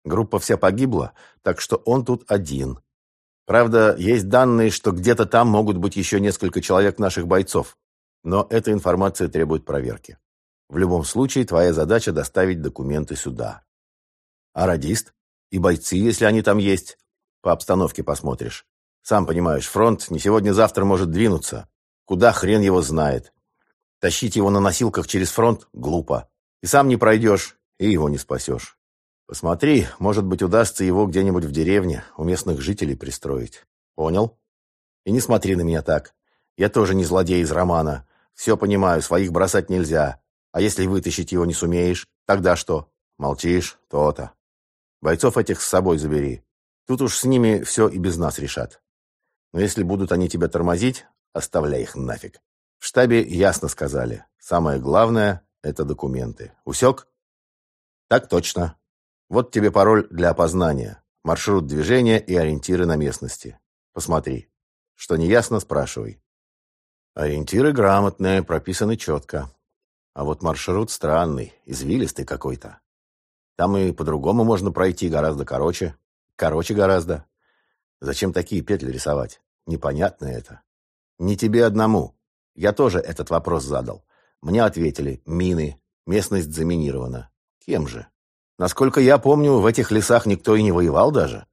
Speaker 1: Группа вся погибла, так что он тут один. Правда, есть данные, что где-то там могут быть еще несколько человек наших бойцов. Но эта информация требует проверки. В любом случае, твоя задача доставить документы сюда. А радист? И бойцы, если они там есть. По обстановке посмотришь. Сам понимаешь, фронт не сегодня-завтра может двинуться. Куда хрен его знает. Тащить его на носилках через фронт – глупо. И сам не пройдешь, и его не спасешь. Посмотри, может быть, удастся его где-нибудь в деревне у местных жителей пристроить. Понял? И не смотри на меня так. Я тоже не злодей из романа. Все понимаю, своих бросать нельзя. А если вытащить его не сумеешь, тогда что? Молчишь? То-то. Бойцов этих с собой забери. Тут уж с ними все и без нас решат. Но если будут они тебя тормозить, оставляй их нафиг. В штабе ясно сказали. Самое главное – это документы. Усек? Так точно. Вот тебе пароль для опознания, маршрут движения и ориентиры на местности. Посмотри. Что неясно, спрашивай. Ориентиры грамотные, прописаны четко. А вот маршрут странный, извилистый какой-то. Там и по-другому можно пройти, гораздо короче. Короче гораздо. Зачем такие петли рисовать? Непонятно это. Не тебе одному. Я тоже этот вопрос задал. Мне ответили, мины, местность заминирована. Кем же? Насколько я помню, в этих лесах никто и не воевал даже.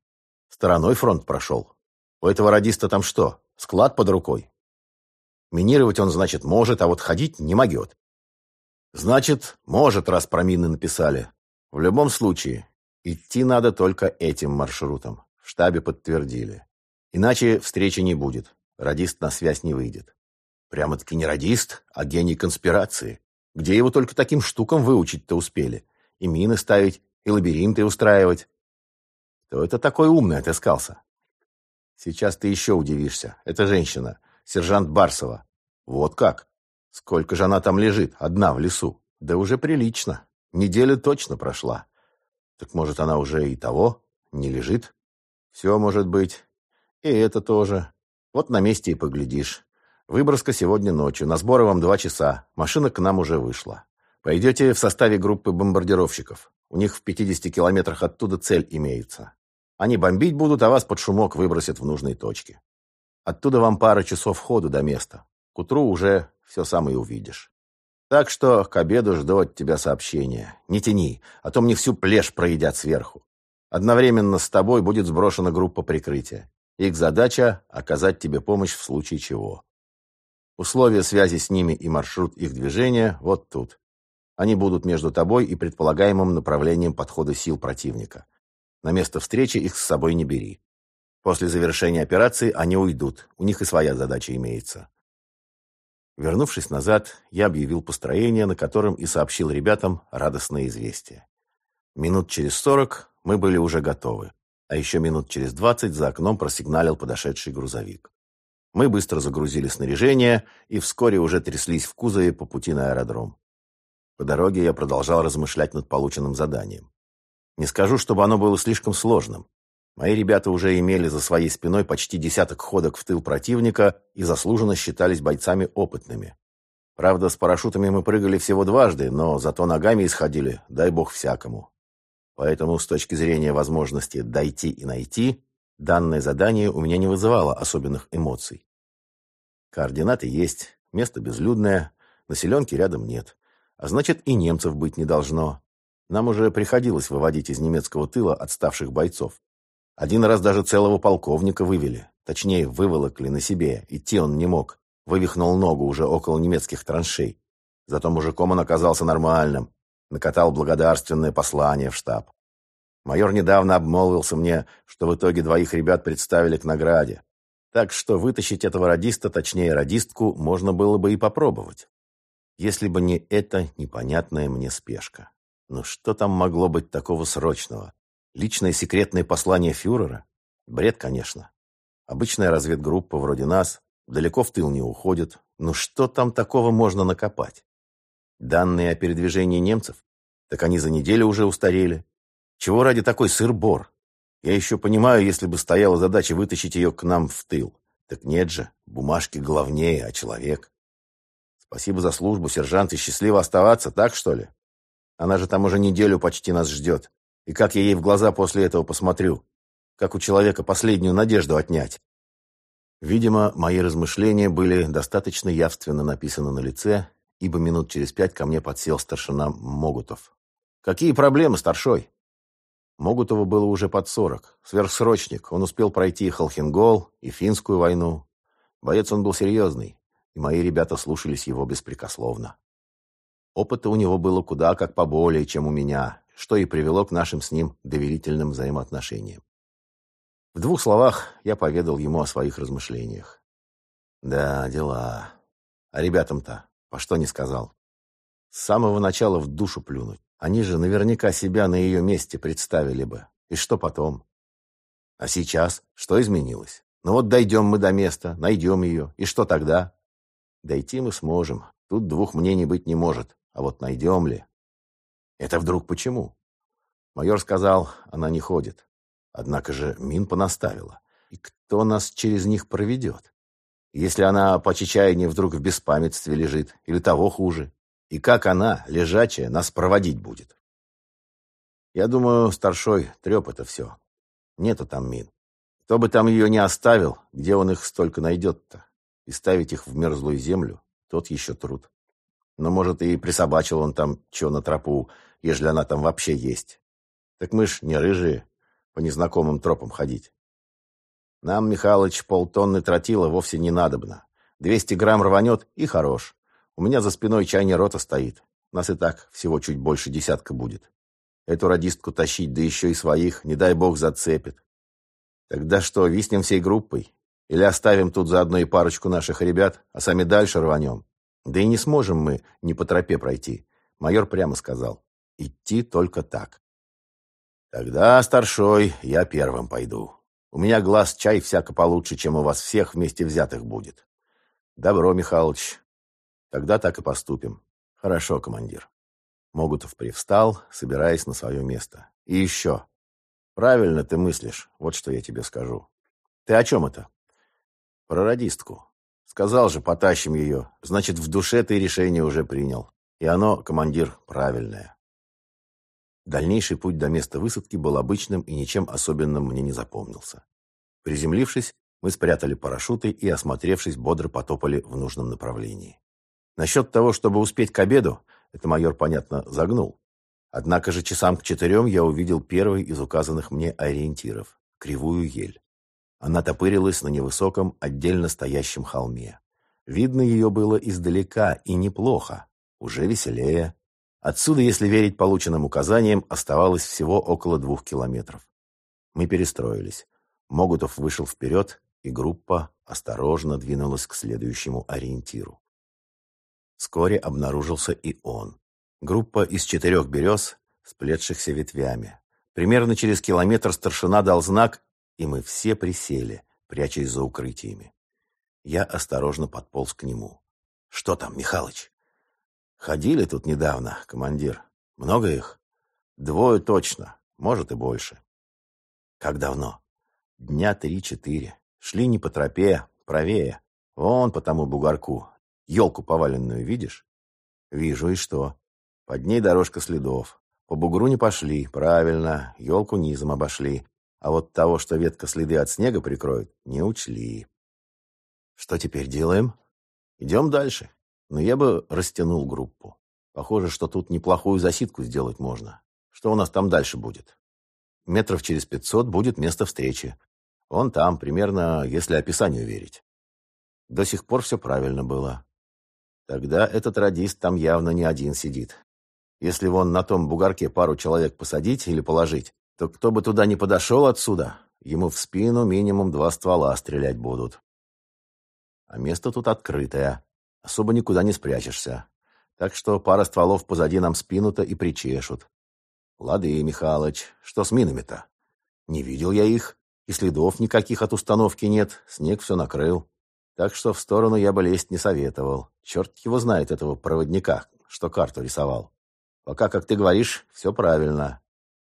Speaker 1: Стороной фронт прошел. У этого радиста там что, склад под рукой? Минировать он, значит, может, а вот ходить не могет. Значит, может, раз про мины написали. В любом случае, идти надо только этим маршрутом. В штабе подтвердили. Иначе встречи не будет. Радист на связь не выйдет. Прямо-таки не радист, а гений конспирации. Где его только таким штукам выучить-то успели? И мины ставить, и лабиринты устраивать. Кто это такой умный отыскался? Сейчас ты еще удивишься. Это женщина, сержант Барсова. Вот как? Сколько же она там лежит, одна в лесу? Да уже прилично. Неделя точно прошла. Так может, она уже и того не лежит? Все может быть. И это тоже. Вот на месте и поглядишь. Выброска сегодня ночью. На сборы вам два часа. Машина к нам уже вышла. Пойдете в составе группы бомбардировщиков. У них в 50 километрах оттуда цель имеется. Они бомбить будут, а вас под шумок выбросят в нужной точке. Оттуда вам пара часов ходу до места. К утру уже все сам и увидишь. Так что к обеду жду от тебя сообщения. Не тяни, а то мне всю плешь проедят сверху. Одновременно с тобой будет сброшена группа прикрытия. Их задача – оказать тебе помощь в случае чего. Условия связи с ними и маршрут их движения вот тут. Они будут между тобой и предполагаемым направлением подхода сил противника. На место встречи их с собой не бери. После завершения операции они уйдут, у них и своя задача имеется. Вернувшись назад, я объявил построение, на котором и сообщил ребятам радостное известие. Минут через сорок мы были уже готовы, а еще минут через двадцать за окном просигналил подошедший грузовик. Мы быстро загрузили снаряжение и вскоре уже тряслись в кузове по пути на аэродром. По дороге я продолжал размышлять над полученным заданием. Не скажу, чтобы оно было слишком сложным. Мои ребята уже имели за своей спиной почти десяток ходок в тыл противника и заслуженно считались бойцами опытными. Правда, с парашютами мы прыгали всего дважды, но зато ногами исходили, дай бог всякому. Поэтому с точки зрения возможности дойти и найти, данное задание у меня не вызывало особенных эмоций. Координаты есть, место безлюдное, населенки рядом нет. А значит, и немцев быть не должно. Нам уже приходилось выводить из немецкого тыла отставших бойцов. Один раз даже целого полковника вывели. Точнее, выволокли на себе. Идти он не мог. Вывихнул ногу уже около немецких траншей. Зато мужиком он оказался нормальным. Накатал благодарственное послание в штаб. Майор недавно обмолвился мне, что в итоге двоих ребят представили к награде. Так что вытащить этого радиста, точнее радистку, можно было бы и попробовать. Если бы не эта непонятная мне спешка. Но что там могло быть такого срочного? Личное секретное послание фюрера? Бред, конечно. Обычная разведгруппа вроде нас далеко в тыл не уходит. Но что там такого можно накопать? Данные о передвижении немцев? Так они за неделю уже устарели. Чего ради такой сыр-бор? Я еще понимаю, если бы стояла задача вытащить ее к нам в тыл. Так нет же, бумажки главнее, а человек. Спасибо за службу, сержант, и счастливо оставаться, так что ли? Она же там уже неделю почти нас ждет. И как я ей в глаза после этого посмотрю? Как у человека последнюю надежду отнять? Видимо, мои размышления были достаточно явственно написаны на лице, ибо минут через пять ко мне подсел старшина Могутов. «Какие проблемы, старшой?» Могутову было уже под сорок. Сверхсрочник. Он успел пройти и Холхенгол, и финскую войну. Боец он был серьезный, и мои ребята слушались его беспрекословно. Опыта у него было куда как поболее, чем у меня, что и привело к нашим с ним доверительным взаимоотношениям. В двух словах я поведал ему о своих размышлениях. Да, дела. А ребятам-то по что не сказал? С самого начала в душу плюнуть. Они же наверняка себя на ее месте представили бы. И что потом? А сейчас? Что изменилось? Ну вот дойдем мы до места, найдем ее. И что тогда? Дойти мы сможем. Тут двух мнений быть не может. А вот найдем ли? Это вдруг почему? Майор сказал, она не ходит. Однако же мин понаставила. И кто нас через них проведет? Если она по чечаянию вдруг в беспамятстве лежит, или того хуже, и как она, лежачая, нас проводить будет? Я думаю, старшой треп это все. Нету там мин. Кто бы там ее не оставил, где он их столько найдет-то? И ставить их в мерзлую землю, тот еще труд. Но, может, и присобачил он там что на тропу, ежели она там вообще есть. Так мы ж не рыжие, по незнакомым тропам ходить. Нам, Михалыч, полтонны тротила вовсе не надобно. Двести грамм рванет и хорош. У меня за спиной чайная рота стоит. Нас и так всего чуть больше десятка будет. Эту радистку тащить, да еще и своих, не дай бог, зацепит. Тогда что, виснем всей группой? Или оставим тут заодно и парочку наших ребят, а сами дальше рванем? Да и не сможем мы не по тропе пройти. Майор прямо сказал. Идти только так. Тогда, старшой, я первым пойду. У меня глаз чай всяко получше, чем у вас всех вместе взятых будет. Добро, Михалыч. Тогда так и поступим. Хорошо, командир. Могутов привстал, собираясь на свое место. И еще. Правильно ты мыслишь, вот что я тебе скажу. Ты о чем это? Про радистку. Сказал же, потащим ее. Значит, в душе ты решение уже принял. И оно, командир, правильное. Дальнейший путь до места высадки был обычным и ничем особенным мне не запомнился. Приземлившись, мы спрятали парашюты и, осмотревшись, бодро потопали в нужном направлении. Насчет того, чтобы успеть к обеду, это майор, понятно, загнул. Однако же часам к четырем я увидел первый из указанных мне ориентиров — кривую ель. Она топырилась на невысоком, отдельно стоящем холме. Видно ее было издалека, и неплохо. Уже веселее. Отсюда, если верить полученным указаниям, оставалось всего около двух километров. Мы перестроились. Могутов вышел вперед, и группа осторожно двинулась к следующему ориентиру. Вскоре обнаружился и он. Группа из четырех берез, сплетшихся ветвями. Примерно через километр старшина дал знак, и мы все присели, прячась за укрытиями. Я осторожно подполз к нему. «Что там, Михалыч?» Ходили тут недавно, командир. Много их? Двое точно, может и больше. Как давно? Дня три-четыре. Шли не по тропе, правее. Вон по тому бугорку. Елку поваленную видишь? Вижу, и что? Под ней дорожка следов. По бугру не пошли, правильно. Елку низом обошли. А вот того, что ветка следы от снега прикроет, не учли. Что теперь делаем? Идем дальше. Но я бы растянул группу. Похоже, что тут неплохую засидку сделать можно. Что у нас там дальше будет? Метров через пятьсот будет место встречи. Он там, примерно, если описанию верить. До сих пор все правильно было. Тогда этот радист там явно не один сидит. Если вон на том бугорке пару человек посадить или положить, то кто бы туда не подошел отсюда, ему в спину минимум два ствола стрелять будут. А место тут открытое особо никуда не спрячешься. Так что пара стволов позади нам спину-то и причешут. Лады, Михалыч, что с минами-то? Не видел я их, и следов никаких от установки нет, снег все накрыл. Так что в сторону я бы лезть не советовал. Черт его знает этого проводника, что карту рисовал. Пока, как ты говоришь, все правильно.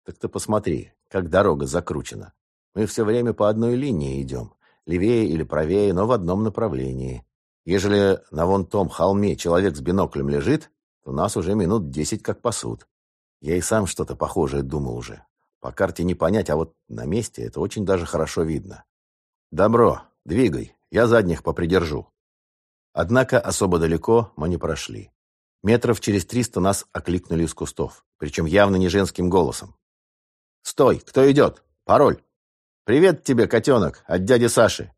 Speaker 1: Так ты посмотри, как дорога закручена. Мы все время по одной линии идем, левее или правее, но в одном направлении. Ежели на вон том холме человек с биноклем лежит, то нас уже минут десять как пасут. Я и сам что-то похожее думал уже. По карте не понять, а вот на месте это очень даже хорошо видно. Добро, двигай, я задних попридержу. Однако особо далеко мы не прошли. Метров через триста нас окликнули из кустов, причем явно не женским голосом. «Стой! Кто идет? Пароль!» «Привет тебе, котенок, от дяди Саши!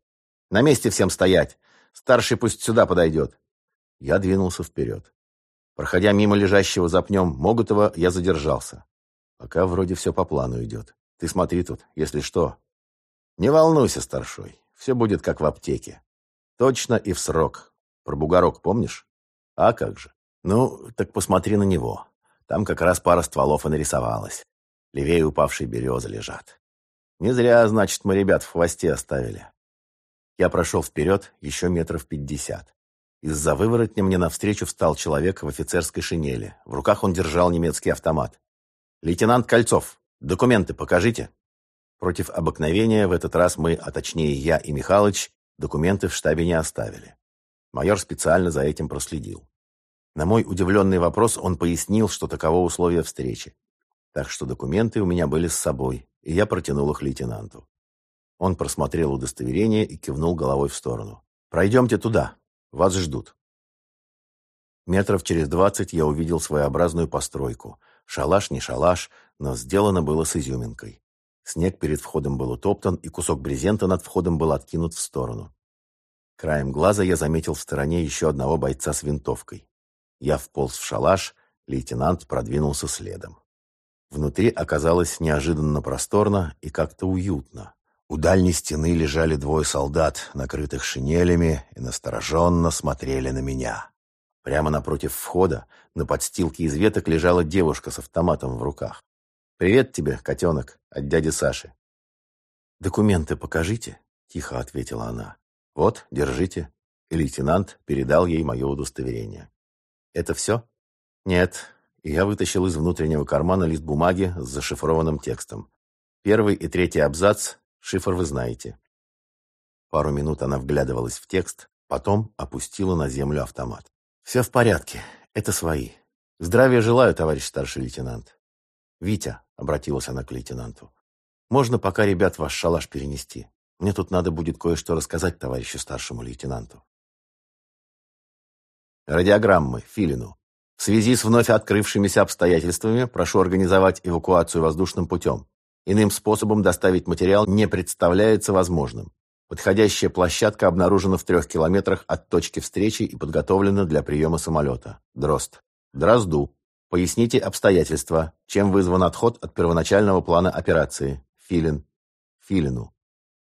Speaker 1: На месте всем стоять! Старший пусть сюда подойдет. Я двинулся вперед. Проходя мимо лежащего за пнем Могутова, я задержался. Пока вроде все по плану идет. Ты смотри тут, если что. Не волнуйся, старшой. Все будет как в аптеке. Точно и в срок. Про бугорок помнишь? А как же? Ну, так посмотри на него. Там как раз пара стволов и нарисовалась. Левее упавшие березы лежат. Не зря, значит, мы ребят в хвосте оставили. Я прошел вперед еще метров пятьдесят. Из-за выворотня мне навстречу встал человек в офицерской шинели. В руках он держал немецкий автомат. «Лейтенант Кольцов, документы покажите». Против обыкновения в этот раз мы, а точнее я и Михалыч, Документы в штабе не оставили. Майор специально за этим проследил. На мой удивленный вопрос он пояснил, что таково условие встречи. Так что документы у меня были с собой, и я протянул их лейтенанту. Он просмотрел удостоверение и кивнул головой в сторону. «Пройдемте туда. Вас ждут». Метров через двадцать я увидел своеобразную постройку. Шалаш не шалаш, но сделано было с изюминкой. Снег перед входом был утоптан, и кусок брезента над входом был откинут в сторону. Краем глаза я заметил в стороне еще одного бойца с винтовкой. Я вполз в шалаш, лейтенант продвинулся следом. Внутри оказалось неожиданно просторно и как-то уютно. У дальней стены лежали двое солдат, накрытых шинелями, и настороженно смотрели на меня. Прямо напротив входа, на подстилке из веток, лежала девушка с автоматом в руках. «Привет тебе, котенок, от дяди Саши». «Документы покажите», — тихо ответила она. «Вот, держите». И лейтенант передал ей мое удостоверение. «Это все?» «Нет». И я вытащил из внутреннего кармана лист бумаги с зашифрованным текстом. Первый и третий абзац Шифр вы знаете. Пару минут она вглядывалась в текст, потом опустила на землю автомат. «Все в порядке. Это свои. Здравия желаю, товарищ старший лейтенант». «Витя», — обратилась она к лейтенанту, — «можно пока ребят ваш шалаш перенести? Мне тут надо будет кое-что рассказать товарищу старшему лейтенанту». Радиограммы Филину. В связи с вновь открывшимися обстоятельствами прошу организовать эвакуацию воздушным путем. Иным способом доставить материал не представляется возможным. Подходящая площадка обнаружена в трех километрах от точки встречи и подготовлена для приема самолета. Дрозд. Дрозду. Поясните обстоятельства. Чем вызван отход от первоначального плана операции? Филин. Филину.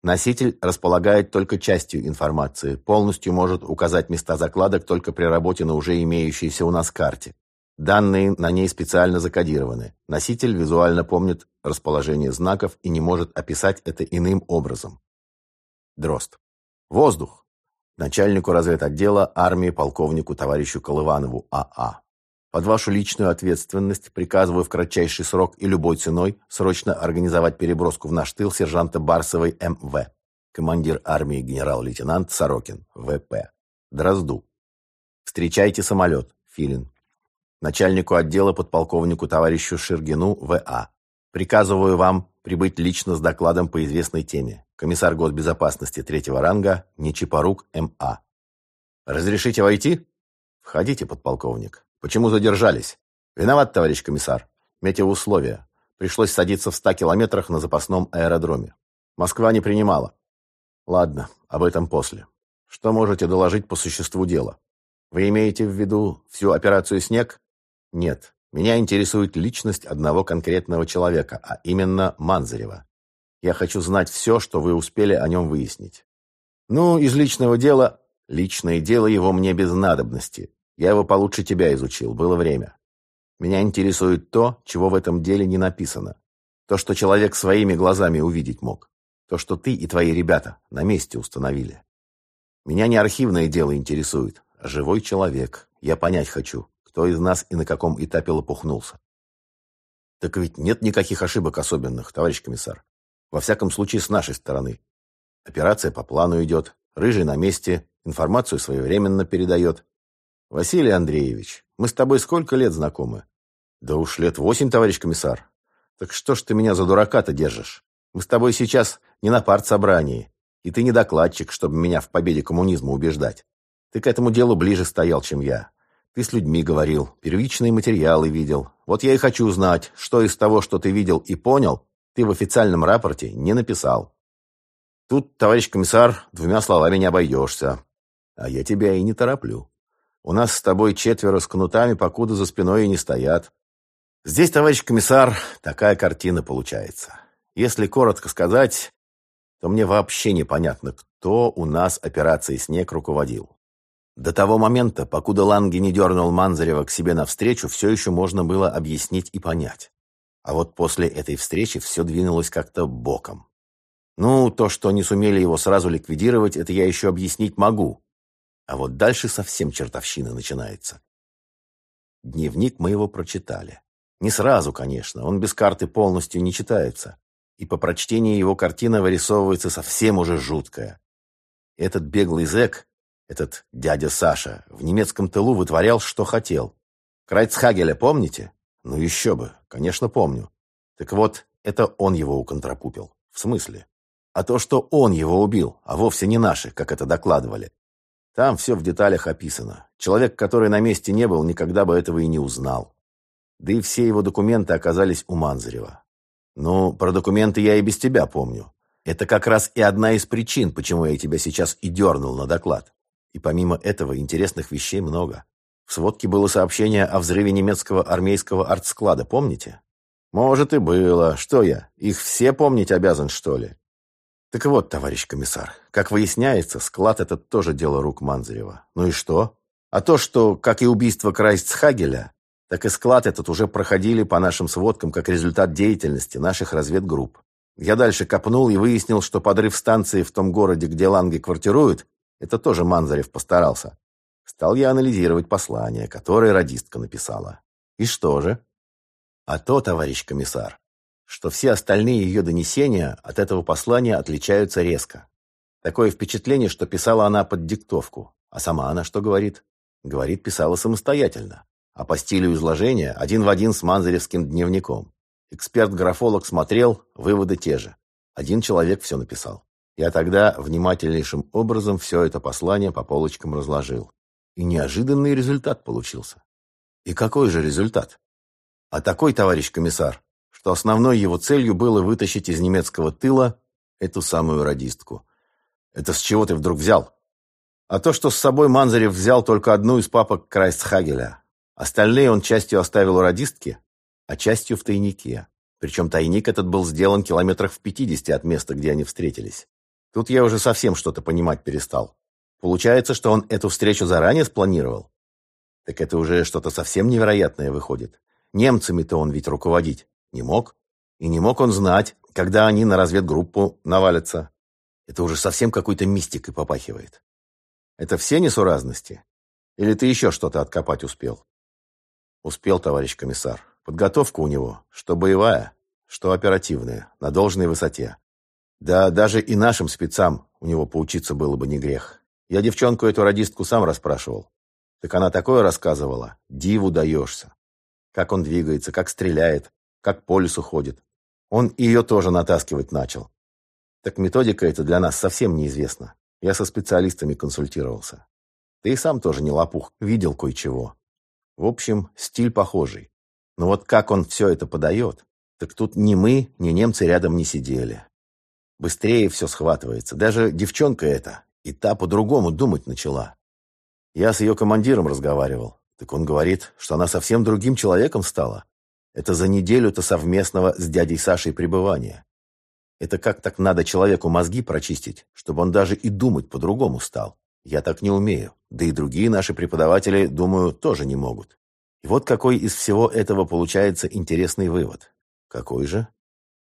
Speaker 1: Носитель располагает только частью информации, полностью может указать места закладок только при работе на уже имеющейся у нас карте. Данные на ней специально закодированы. Носитель визуально помнит расположение знаков и не может описать это иным образом. Дрозд. Воздух. Начальнику разведотдела армии полковнику товарищу Колыванову АА. А. Под вашу личную ответственность приказываю в кратчайший срок и любой ценой срочно организовать переброску в наш тыл сержанта Барсовой МВ. Командир армии генерал-лейтенант Сорокин, ВП. Дрозду. Встречайте самолет. Филин начальнику отдела подполковнику товарищу Ширгину В.А. Приказываю вам прибыть лично с докладом по известной теме. Комиссар госбезопасности третьего ранга Нечипорук М.А. Разрешите войти? Входите, подполковник. Почему задержались? Виноват, товарищ комиссар. Метеоусловия. Пришлось садиться в ста километрах на запасном аэродроме. Москва не принимала. Ладно, об этом после. Что можете доложить по существу дела? Вы имеете в виду всю операцию «Снег»? Нет, меня интересует личность одного конкретного человека, а именно Манзарева. Я хочу знать все, что вы успели о нем выяснить. Ну, из личного дела... Личное дело его мне без надобности. Я его получше тебя изучил, было время. Меня интересует то, чего в этом деле не написано. То, что человек своими глазами увидеть мог. То, что ты и твои ребята на месте установили. Меня не архивное дело интересует, а живой человек. Я понять хочу, кто из нас и на каком этапе лопухнулся. Так ведь нет никаких ошибок особенных, товарищ комиссар. Во всяком случае, с нашей стороны. Операция по плану идет, Рыжий на месте, информацию своевременно передает. Василий Андреевич, мы с тобой сколько лет знакомы? Да уж лет восемь, товарищ комиссар. Так что ж ты меня за дурака-то держишь? Мы с тобой сейчас не на партсобрании, и ты не докладчик, чтобы меня в победе коммунизма убеждать. Ты к этому делу ближе стоял, чем я. Ты с людьми говорил, первичные материалы видел. Вот я и хочу узнать, что из того, что ты видел и понял, ты в официальном рапорте не написал. Тут, товарищ комиссар, двумя словами не обойдешься. А я тебя и не тороплю. У нас с тобой четверо с кнутами, покуда за спиной и не стоят. Здесь, товарищ комиссар, такая картина получается. Если коротко сказать, то мне вообще непонятно, кто у нас операцией «Снег» руководил. До того момента, покуда Ланги не дернул Манзарева к себе навстречу, все еще можно было объяснить и понять. А вот после этой встречи все двинулось как-то боком. Ну, то, что не сумели его сразу ликвидировать, это я еще объяснить могу. А вот дальше совсем чертовщина начинается. Дневник мы его прочитали. Не сразу, конечно, он без карты полностью не читается. И по прочтении его картина вырисовывается совсем уже жуткая. Этот беглый зэк, этот дядя Саша, в немецком тылу вытворял, что хотел. Крайцхагеля помните? Ну еще бы, конечно, помню. Так вот, это он его уконтропупил. В смысле? А то, что он его убил, а вовсе не наши, как это докладывали. Там все в деталях описано. Человек, который на месте не был, никогда бы этого и не узнал. Да и все его документы оказались у Манзарева. Ну, про документы я и без тебя помню. Это как раз и одна из причин, почему я тебя сейчас и дернул на доклад. И помимо этого интересных вещей много. В сводке было сообщение о взрыве немецкого армейского артсклада, помните? Может и было. Что я, их все помнить обязан, что ли? Так вот, товарищ комиссар, как выясняется, склад этот тоже дело рук Манзарева. Ну и что? А то, что, как и убийство Крайстхагеля, так и склад этот уже проходили по нашим сводкам как результат деятельности наших разведгрупп. Я дальше копнул и выяснил, что подрыв станции в том городе, где Ланги квартирует, это тоже Манзарев постарался. Стал я анализировать послание, которое радистка написала. И что же? А то, товарищ комиссар, что все остальные ее донесения от этого послания отличаются резко. Такое впечатление, что писала она под диктовку. А сама она что говорит? Говорит, писала самостоятельно. А по стилю изложения один в один с Манзаревским дневником. Эксперт-графолог смотрел, выводы те же. Один человек все написал. Я тогда внимательнейшим образом все это послание по полочкам разложил. И неожиданный результат получился. И какой же результат? А такой, товарищ комиссар, что основной его целью было вытащить из немецкого тыла эту самую радистку. Это с чего ты вдруг взял? А то, что с собой Манзарев взял только одну из папок Крайстхагеля. Остальные он частью оставил у радистки, а частью в тайнике. Причем тайник этот был сделан километрах в пятидесяти от места, где они встретились. Тут я уже совсем что-то понимать перестал. Получается, что он эту встречу заранее спланировал? Так это уже что-то совсем невероятное выходит. Немцами-то он ведь руководить не мог. И не мог он знать, когда они на разведгруппу навалятся. Это уже совсем какой-то мистикой попахивает. Это все несуразности? Или ты еще что-то откопать успел? Успел, товарищ комиссар. Подготовка у него, что боевая, что оперативная, на должной высоте. Да даже и нашим спецам у него поучиться было бы не грех. Я девчонку эту радистку сам расспрашивал. Так она такое рассказывала, диву даешься как он двигается, как стреляет, как по лесу ходит. Он ее тоже натаскивать начал. Так методика эта для нас совсем неизвестна. Я со специалистами консультировался. Ты и сам тоже не лопух, видел кое-чего. В общем, стиль похожий. Но вот как он все это подает, так тут ни мы, ни немцы рядом не сидели. Быстрее все схватывается. Даже девчонка эта, и та по-другому думать начала. Я с ее командиром разговаривал. Так он говорит, что она совсем другим человеком стала. Это за неделю-то совместного с дядей Сашей пребывания. Это как так надо человеку мозги прочистить, чтобы он даже и думать по-другому стал. Я так не умею. Да и другие наши преподаватели, думаю, тоже не могут. И вот какой из всего этого получается интересный вывод. Какой же?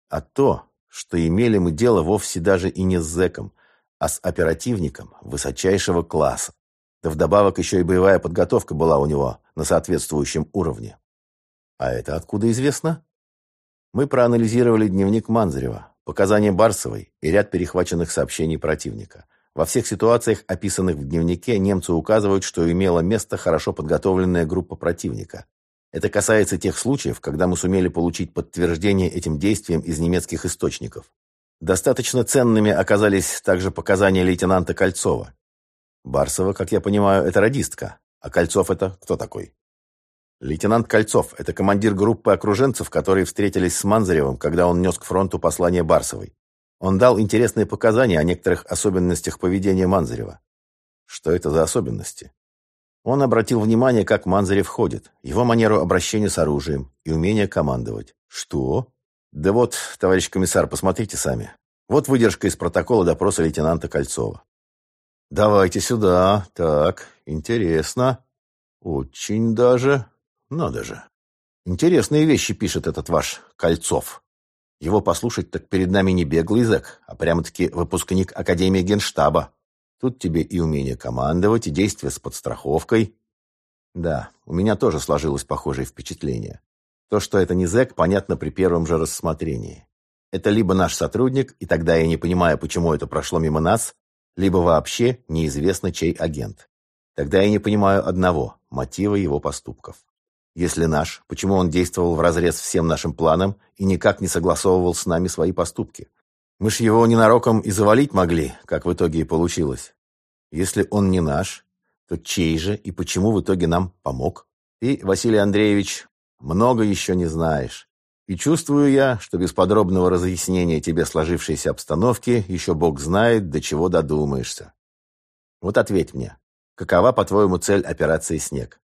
Speaker 1: А то, что имели мы дело вовсе даже и не с зэком, а с оперативником высочайшего класса. Да вдобавок еще и боевая подготовка была у него на соответствующем уровне. А это откуда известно? Мы проанализировали дневник Манзарева, показания Барсовой и ряд перехваченных сообщений противника. Во всех ситуациях, описанных в дневнике, немцы указывают, что имела место хорошо подготовленная группа противника. Это касается тех случаев, когда мы сумели получить подтверждение этим действиям из немецких источников. Достаточно ценными оказались также показания лейтенанта Кольцова, Барсова, как я понимаю, это радистка. А Кольцов это кто такой? Лейтенант Кольцов – это командир группы окруженцев, которые встретились с Манзаревым, когда он нес к фронту послание Барсовой. Он дал интересные показания о некоторых особенностях поведения Манзарева. Что это за особенности? Он обратил внимание, как Манзарев ходит, его манеру обращения с оружием и умение командовать. Что? Да вот, товарищ комиссар, посмотрите сами. Вот выдержка из протокола допроса лейтенанта Кольцова. «Давайте сюда. Так, интересно. Очень даже. Надо же. Интересные вещи пишет этот ваш Кольцов. Его послушать так перед нами не беглый язык, а прямо-таки выпускник Академии Генштаба. Тут тебе и умение командовать, и действия с подстраховкой. Да, у меня тоже сложилось похожее впечатление. То, что это не зэк, понятно при первом же рассмотрении. Это либо наш сотрудник, и тогда я не понимаю, почему это прошло мимо нас, либо вообще неизвестно чей агент. Тогда я не понимаю одного – мотива его поступков. Если наш, почему он действовал вразрез всем нашим планам и никак не согласовывал с нами свои поступки? Мы ж его ненароком и завалить могли, как в итоге и получилось. Если он не наш, то чей же и почему в итоге нам помог? Ты, Василий Андреевич, много еще не знаешь. И чувствую я, что без подробного разъяснения тебе сложившейся обстановки еще Бог знает, до чего додумаешься. Вот ответь мне, какова, по-твоему, цель операции «Снег»?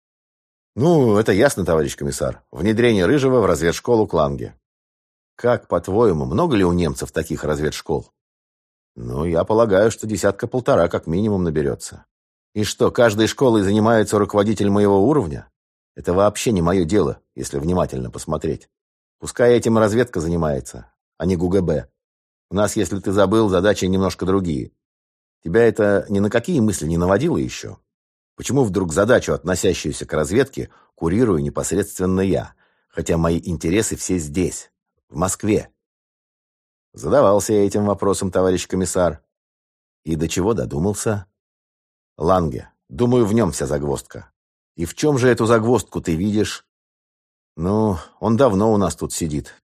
Speaker 1: Ну, это ясно, товарищ комиссар. Внедрение Рыжего в разведшколу Кланге. Как, по-твоему, много ли у немцев таких разведшкол? Ну, я полагаю, что десятка-полтора как минимум наберется. И что, каждой школой занимается руководитель моего уровня? Это вообще не мое дело, если внимательно посмотреть. Пускай этим разведка занимается, а не ГУГБ. У нас, если ты забыл, задачи немножко другие. Тебя это ни на какие мысли не наводило еще? Почему вдруг задачу, относящуюся к разведке, курирую непосредственно я, хотя мои интересы все здесь, в Москве? Задавался я этим вопросом, товарищ комиссар. И до чего додумался? Ланге. Думаю, в нем вся загвоздка. И в чем же эту загвоздку ты видишь? Ну, он давно у нас тут сидит.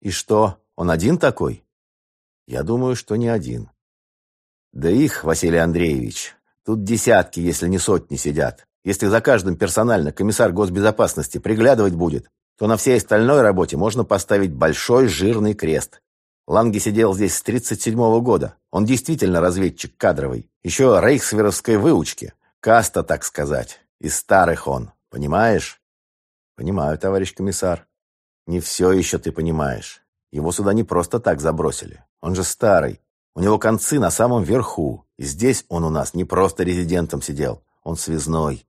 Speaker 1: И что, он один такой? Я думаю, что не один. Да их, Василий Андреевич, Тут десятки, если не сотни сидят. Если за каждым персонально комиссар госбезопасности приглядывать будет, то на всей остальной работе можно поставить большой жирный крест. Ланги сидел здесь с 37-го года. Он действительно разведчик кадровый. Еще рейхсверовской выучки. Каста, так сказать. Из старых он. Понимаешь? Понимаю, товарищ комиссар. Не все еще ты понимаешь. Его сюда не просто так забросили. Он же старый. У него концы на самом верху. И здесь он у нас не просто резидентом сидел. Он связной.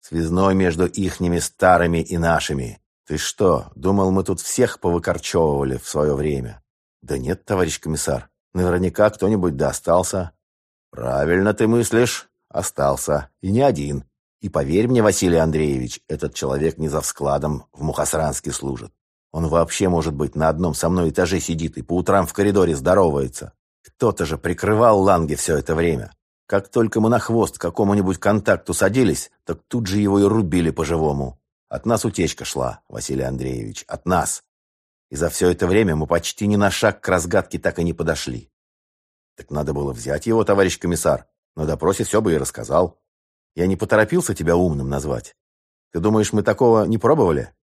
Speaker 1: Связной между ихними старыми и нашими. Ты что, думал, мы тут всех повыкорчевывали в свое время? Да нет, товарищ комиссар. Наверняка кто-нибудь да остался. Правильно ты мыслишь. Остался. И не один. И поверь мне, Василий Андреевич, этот человек не за вскладом в Мухасранске служит. Он вообще, может быть, на одном со мной этаже сидит и по утрам в коридоре здоровается. Кто-то же прикрывал Ланге все это время. Как только мы на хвост какому-нибудь контакту садились, так тут же его и рубили по-живому. От нас утечка шла, Василий Андреевич, от нас. И за все это время мы почти ни на шаг к разгадке так и не подошли. Так надо было взять его, товарищ комиссар. На допросе все бы и рассказал. Я не поторопился тебя умным назвать. Ты думаешь, мы такого не пробовали?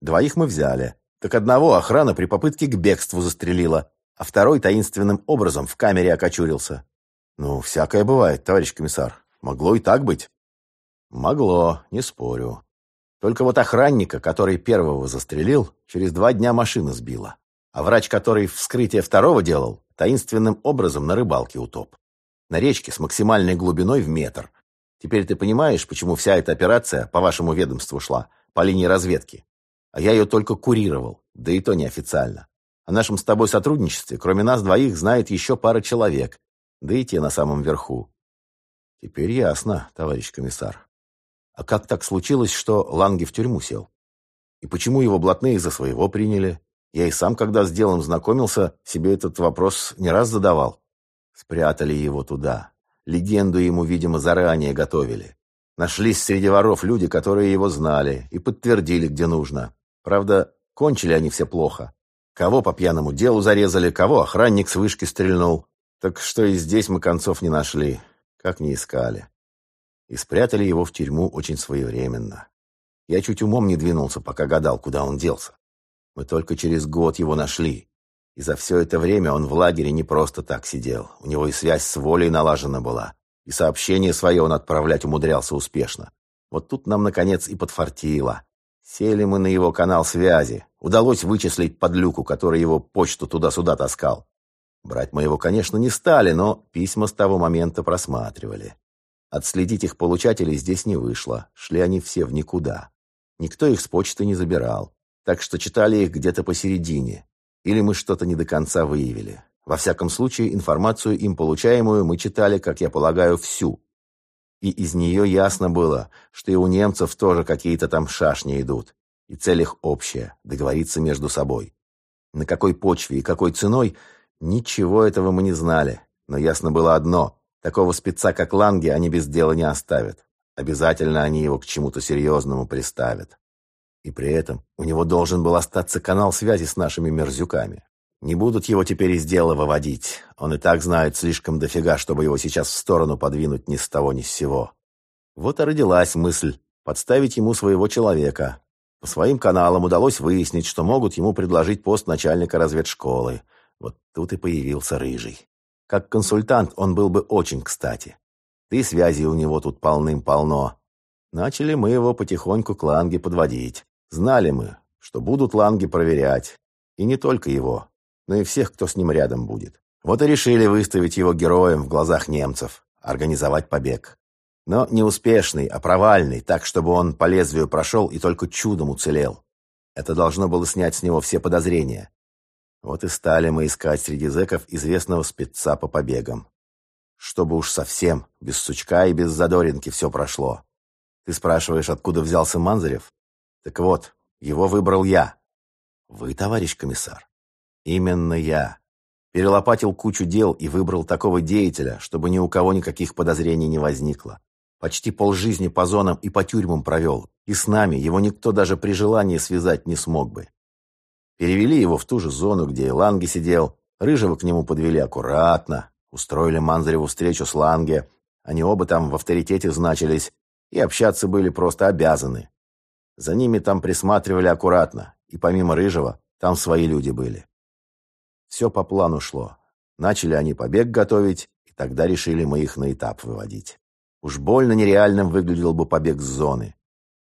Speaker 1: Двоих мы взяли. Так одного охрана при попытке к бегству застрелила, а второй таинственным образом в камере окочурился. Ну, всякое бывает, товарищ комиссар. Могло и так быть. Могло, не спорю. Только вот охранника, который первого застрелил, через два дня машина сбила. А врач, который вскрытие второго делал, таинственным образом на рыбалке утоп. На речке с максимальной глубиной в метр. Теперь ты понимаешь, почему вся эта операция по вашему ведомству шла, по линии разведки. А я ее только курировал, да и то неофициально. О нашем с тобой сотрудничестве, кроме нас двоих, знает еще пара человек, да и те на самом верху. Теперь ясно, товарищ комиссар. А как так случилось, что Ланги в тюрьму сел? И почему его блатные за своего приняли? Я и сам, когда с делом знакомился, себе этот вопрос не раз задавал. Спрятали его туда. Легенду ему, видимо, заранее готовили. Нашлись среди воров люди, которые его знали, и подтвердили, где нужно. Правда, кончили они все плохо. Кого по пьяному делу зарезали, кого охранник с вышки стрельнул. Так что и здесь мы концов не нашли, как не искали. И спрятали его в тюрьму очень своевременно. Я чуть умом не двинулся, пока гадал, куда он делся. Мы только через год его нашли. И за все это время он в лагере не просто так сидел. У него и связь с волей налажена была. И сообщение свое он отправлять умудрялся успешно. Вот тут нам, наконец, и подфартило. Сели мы на его канал связи. Удалось вычислить подлюку, который его почту туда-сюда таскал. Брать мы его, конечно, не стали, но письма с того момента просматривали. Отследить их получателей здесь не вышло. Шли они все в никуда. Никто их с почты не забирал. Так что читали их где-то посередине. Или мы что-то не до конца выявили. Во всяком случае, информацию им получаемую мы читали, как я полагаю, всю и из нее ясно было, что и у немцев тоже какие-то там шашни идут, и цель их общая – договориться между собой. На какой почве и какой ценой – ничего этого мы не знали, Но ясно было одно — такого спеца, как Ланги, они без дела не оставят. Обязательно они его к чему-то серьезному приставят. И при этом у него должен был остаться канал связи с нашими мерзюками. Не будут его теперь из дела выводить. Он и так знает слишком дофига, чтобы его сейчас в сторону подвинуть ни с того ни с сего. Вот и родилась мысль подставить ему своего человека. По своим каналам удалось выяснить, что могут ему предложить пост начальника разведшколы. Вот тут и появился Рыжий. Как консультант он был бы очень кстати. Да и связи у него тут полным-полно. Начали мы его потихоньку к Ланге подводить. Знали мы, что будут Ланги проверять. И не только его, но и всех, кто с ним рядом будет. Вот и решили выставить его героем в глазах немцев, организовать побег. Но не успешный, а провальный, так, чтобы он по лезвию прошел и только чудом уцелел. Это должно было снять с него все подозрения. Вот и стали мы искать среди зэков известного спеца по побегам. Чтобы уж совсем, без сучка и без задоринки все прошло. Ты спрашиваешь, откуда взялся Манзарев? Так вот, его выбрал я. Вы, товарищ комиссар? Именно я. Перелопатил кучу дел и выбрал такого деятеля, чтобы ни у кого никаких подозрений не возникло. Почти полжизни по зонам и по тюрьмам провел. И с нами его никто даже при желании связать не смог бы. Перевели его в ту же зону, где и Ланге сидел. Рыжего к нему подвели аккуратно. Устроили Манзареву встречу с Ланге. Они оба там в авторитете значились. И общаться были просто обязаны. За ними там присматривали аккуратно. И помимо Рыжего, там свои люди были. Все по плану шло. Начали они побег готовить, и тогда решили мы их на этап выводить. Уж больно нереальным выглядел бы побег с зоны.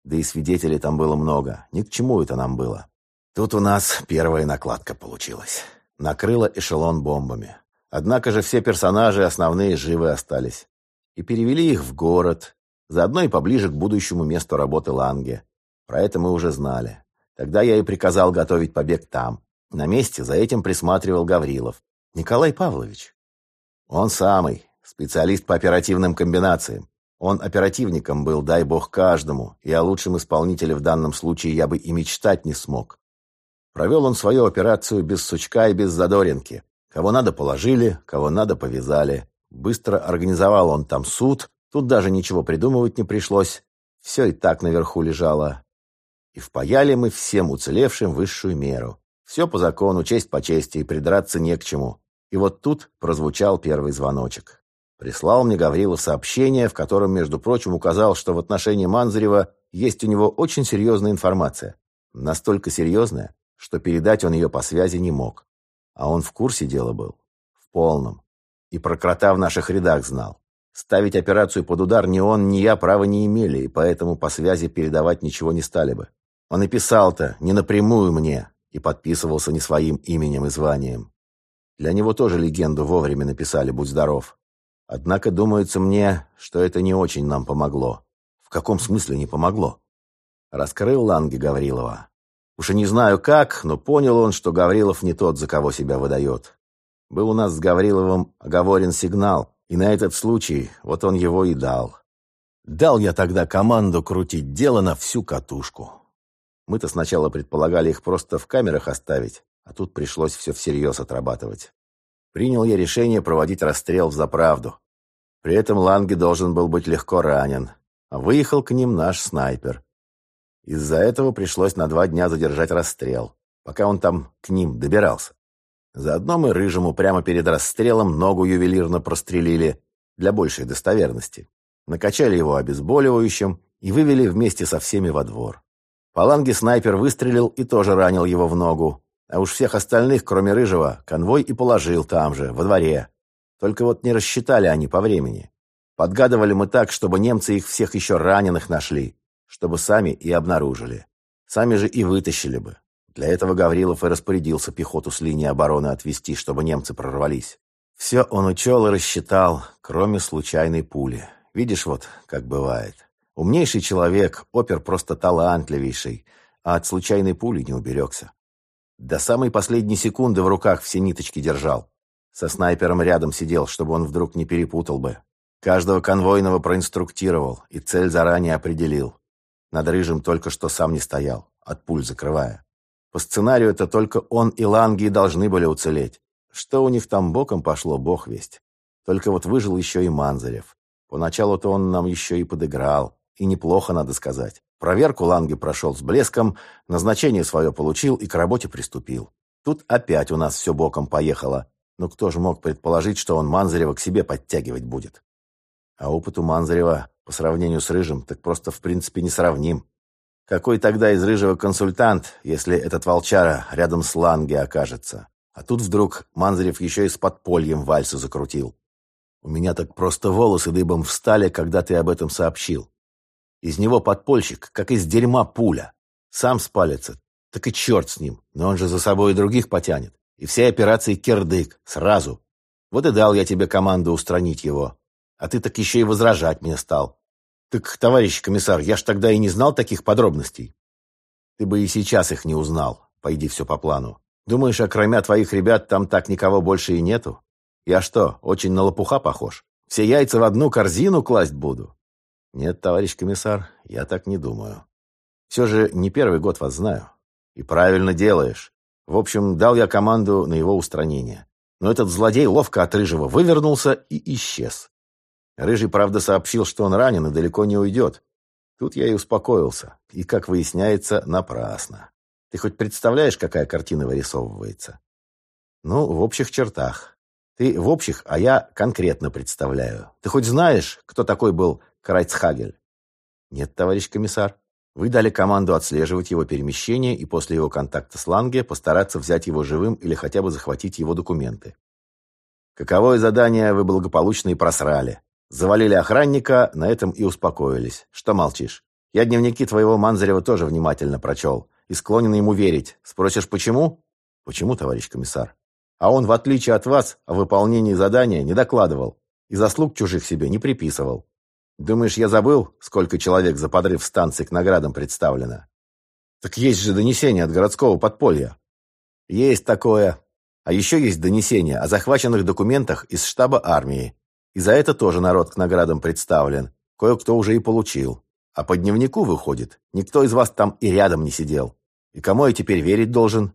Speaker 1: Да и свидетелей там было много. Ни к чему это нам было. Тут у нас первая накладка получилась. Накрыла эшелон бомбами. Однако же все персонажи основные живы остались. И перевели их в город, заодно и поближе к будущему месту работы Ланге. Про это мы уже знали. Тогда я и приказал готовить побег там. На месте за этим присматривал Гаврилов. Николай Павлович. Он самый, Специалист по оперативным комбинациям. Он оперативником был, дай бог каждому, и о лучшем исполнителе в данном случае я бы и мечтать не смог. Провел он свою операцию без сучка и без задоринки. Кого надо положили, кого надо повязали. Быстро организовал он там суд, тут даже ничего придумывать не пришлось. Все и так наверху лежало. И впаяли мы всем уцелевшим высшую меру. Все по закону, честь по чести, и придраться не к чему. И вот тут прозвучал первый звоночек. Прислал мне Гаврилов сообщение, в котором, между прочим, указал, что в отношении Манзарева есть у него очень серьезная информация. Настолько серьезная, что передать он ее по связи не мог. А он в курсе дела был. В полном. И про крота в наших рядах знал. Ставить операцию под удар ни он, ни я права не имели, и поэтому по связи передавать ничего не стали бы. Он и писал-то не напрямую мне, и подписывался не своим именем и званием. Для него тоже легенду вовремя написали «Будь здоров». Однако думается мне, что это не очень нам помогло. В каком смысле не помогло? Раскрыл Ланге Гаврилова. Уж и не знаю как, но понял он, что Гаврилов не тот, за кого себя выдает. Был у нас с Гавриловым оговорен сигнал, и на этот случай вот он его и дал. Дал я тогда команду крутить дело на всю катушку. Мы-то сначала предполагали их просто в камерах оставить, а тут пришлось все всерьез отрабатывать принял я решение проводить расстрел в заправду. При этом Ланге должен был быть легко ранен, а выехал к ним наш снайпер. Из-за этого пришлось на два дня задержать расстрел, пока он там к ним добирался. Заодно мы Рыжему прямо перед расстрелом ногу ювелирно прострелили для большей достоверности. Накачали его обезболивающим и вывели вместе со всеми во двор. По Ланге снайпер выстрелил и тоже ранил его в ногу, а уж всех остальных, кроме Рыжего, конвой и положил там же, во дворе. Только вот не рассчитали они по времени. Подгадывали мы так, чтобы немцы их всех еще раненых нашли, чтобы сами и обнаружили. Сами же и вытащили бы. Для этого Гаврилов и распорядился пехоту с линии обороны отвести, чтобы немцы прорвались. Все он учел и рассчитал, кроме случайной пули. Видишь вот, как бывает. Умнейший человек, опер просто талантливейший, а от случайной пули не уберегся. До самой последней секунды в руках все ниточки держал. Со снайпером рядом сидел, чтобы он вдруг не перепутал бы. Каждого конвойного проинструктировал и цель заранее определил. Над Рыжим только что сам не стоял, от пуль закрывая. По сценарию это только он и Ланги должны были уцелеть. Что у них там боком пошло, бог весть. Только вот выжил еще и Манзарев. Поначалу-то он нам еще и подыграл. И неплохо, надо сказать. Проверку Ланге прошел с блеском, назначение свое получил и к работе приступил. Тут опять у нас все боком поехало. Но кто же мог предположить, что он Манзарева к себе подтягивать будет? А опыт у Манзарева по сравнению с Рыжим так просто в принципе не сравним. Какой тогда из Рыжего консультант, если этот волчара рядом с Ланге окажется? А тут вдруг Манзарев еще и с подпольем вальсу закрутил. У меня так просто волосы дыбом встали, когда ты об этом сообщил. Из него подпольщик, как из дерьма пуля. Сам спалится, так и черт с ним, но он же за собой и других потянет. И все операции кирдык, сразу. Вот и дал я тебе команду устранить его. А ты так еще и возражать мне стал. Так, товарищ комиссар, я ж тогда и не знал таких подробностей. Ты бы и сейчас их не узнал, пойди все по плану. Думаешь, окромя твоих ребят там так никого больше и нету? Я что, очень на лопуха похож? Все яйца в одну корзину класть буду? Нет, товарищ комиссар, я так не думаю. Все же не первый год вас знаю. И правильно делаешь. В общем, дал я команду на его устранение. Но этот злодей ловко от Рыжего вывернулся и исчез. Рыжий, правда, сообщил, что он ранен и далеко не уйдет. Тут я и успокоился. И, как выясняется, напрасно. Ты хоть представляешь, какая картина вырисовывается? Ну, в общих чертах. Ты в общих, а я конкретно представляю. Ты хоть знаешь, кто такой был Крайцхагель? Нет, товарищ комиссар. Вы дали команду отслеживать его перемещение и после его контакта с Ланге постараться взять его живым или хотя бы захватить его документы. Каковое задание вы благополучно и просрали. Завалили охранника, на этом и успокоились. Что молчишь? Я дневники твоего Манзарева тоже внимательно прочел и склонен ему верить. Спросишь, почему? Почему, товарищ комиссар? А он, в отличие от вас, о выполнении задания не докладывал и заслуг чужих себе не приписывал. Думаешь, я забыл, сколько человек за подрыв станции к наградам представлено? Так есть же донесение от городского подполья. Есть такое. А еще есть донесение о захваченных документах из штаба армии, и за это тоже народ к наградам представлен. Кое-кто уже и получил. А по дневнику, выходит, никто из вас там и рядом не сидел. И кому я теперь верить должен?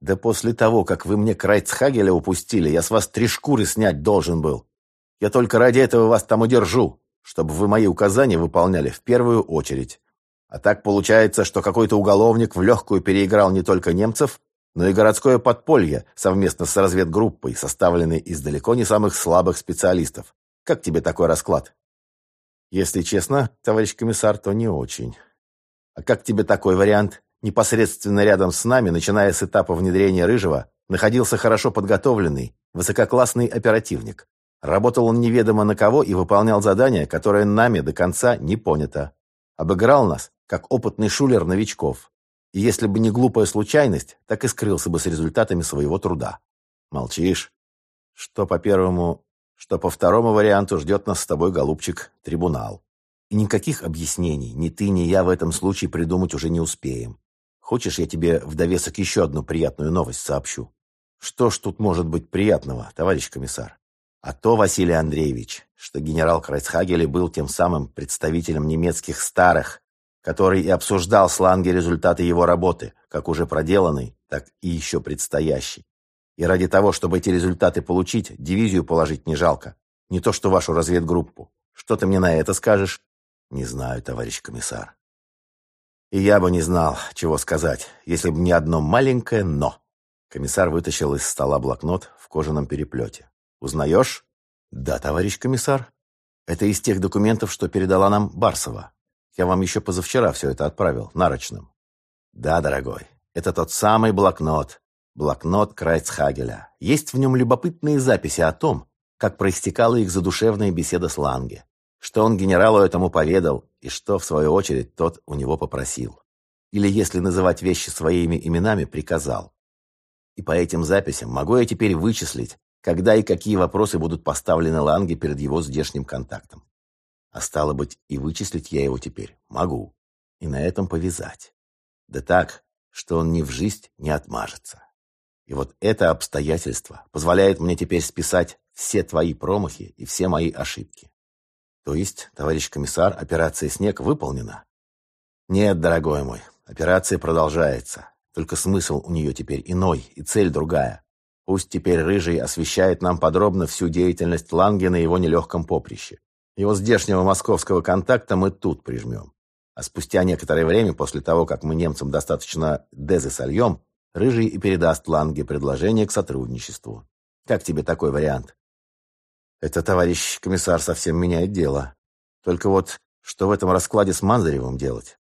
Speaker 1: Да после того, как вы мне Крайцхагеля упустили, я с вас три шкуры снять должен был. Я только ради этого вас там удержу, чтобы вы мои указания выполняли в первую очередь. А так получается, что какой-то уголовник в легкую переиграл не только немцев, но и городское подполье совместно с разведгруппой, составленной из далеко не самых слабых специалистов. Как тебе такой расклад? Если честно, товарищ комиссар, то не очень. А как тебе такой вариант? Непосредственно рядом с нами, начиная с этапа внедрения Рыжего, находился хорошо подготовленный, высококлассный оперативник. Работал он неведомо на кого и выполнял задание, которое нами до конца не понято. Обыграл нас, как опытный шулер новичков. И если бы не глупая случайность, так и скрылся бы с результатами своего труда. Молчишь? Что по первому, что по второму варианту ждет нас с тобой, голубчик, трибунал. И никаких объяснений ни ты, ни я в этом случае придумать уже не успеем. Хочешь, я тебе в довесок еще одну приятную новость сообщу? Что ж тут может быть приятного, товарищ комиссар? А то, Василий Андреевич, что генерал Крайцхагеле был тем самым представителем немецких старых, который и обсуждал с Ланге результаты его работы, как уже проделанной, так и еще предстоящей. И ради того, чтобы эти результаты получить, дивизию положить не жалко. Не то что вашу разведгруппу. Что ты мне на это скажешь? Не знаю, товарищ комиссар. И я бы не знал, чего сказать, если бы не одно маленькое «но». Комиссар вытащил из стола блокнот в кожаном переплете. «Узнаешь?» «Да, товарищ комиссар. Это из тех документов, что передала нам Барсова. Я вам еще позавчера все это отправил, нарочным». «Да, дорогой, это тот самый блокнот, Блокнот Крайцхагеля. Есть в нем любопытные записи о том, как проистекала их задушевная беседа с Ланге, что он генералу этому поведал и что, в свою очередь, тот у него попросил. Или, если называть вещи своими именами, приказал. И по этим записям могу я теперь вычислить, когда и какие вопросы будут поставлены Ланге перед его здешним контактом. А стало быть, и вычислить я его теперь могу. И на этом повязать. Да так, что он ни в жизнь не отмажется. И вот это обстоятельство позволяет мне теперь списать все твои промахи и все мои ошибки. То есть, товарищ комиссар, операция «Снег» выполнена? Нет, дорогой мой, операция продолжается. Только смысл у нее теперь иной и цель другая. Пусть теперь Рыжий освещает нам подробно всю деятельность Ланге на его нелегком поприще. Его здешнего московского контакта мы тут прижмем. А спустя некоторое время, после того, как мы немцам достаточно дезы сольем, Рыжий и передаст Ланге предложение к сотрудничеству. Как тебе такой вариант? Это, товарищ комиссар, совсем меняет дело. Только вот, что в этом раскладе с Манзаревым делать?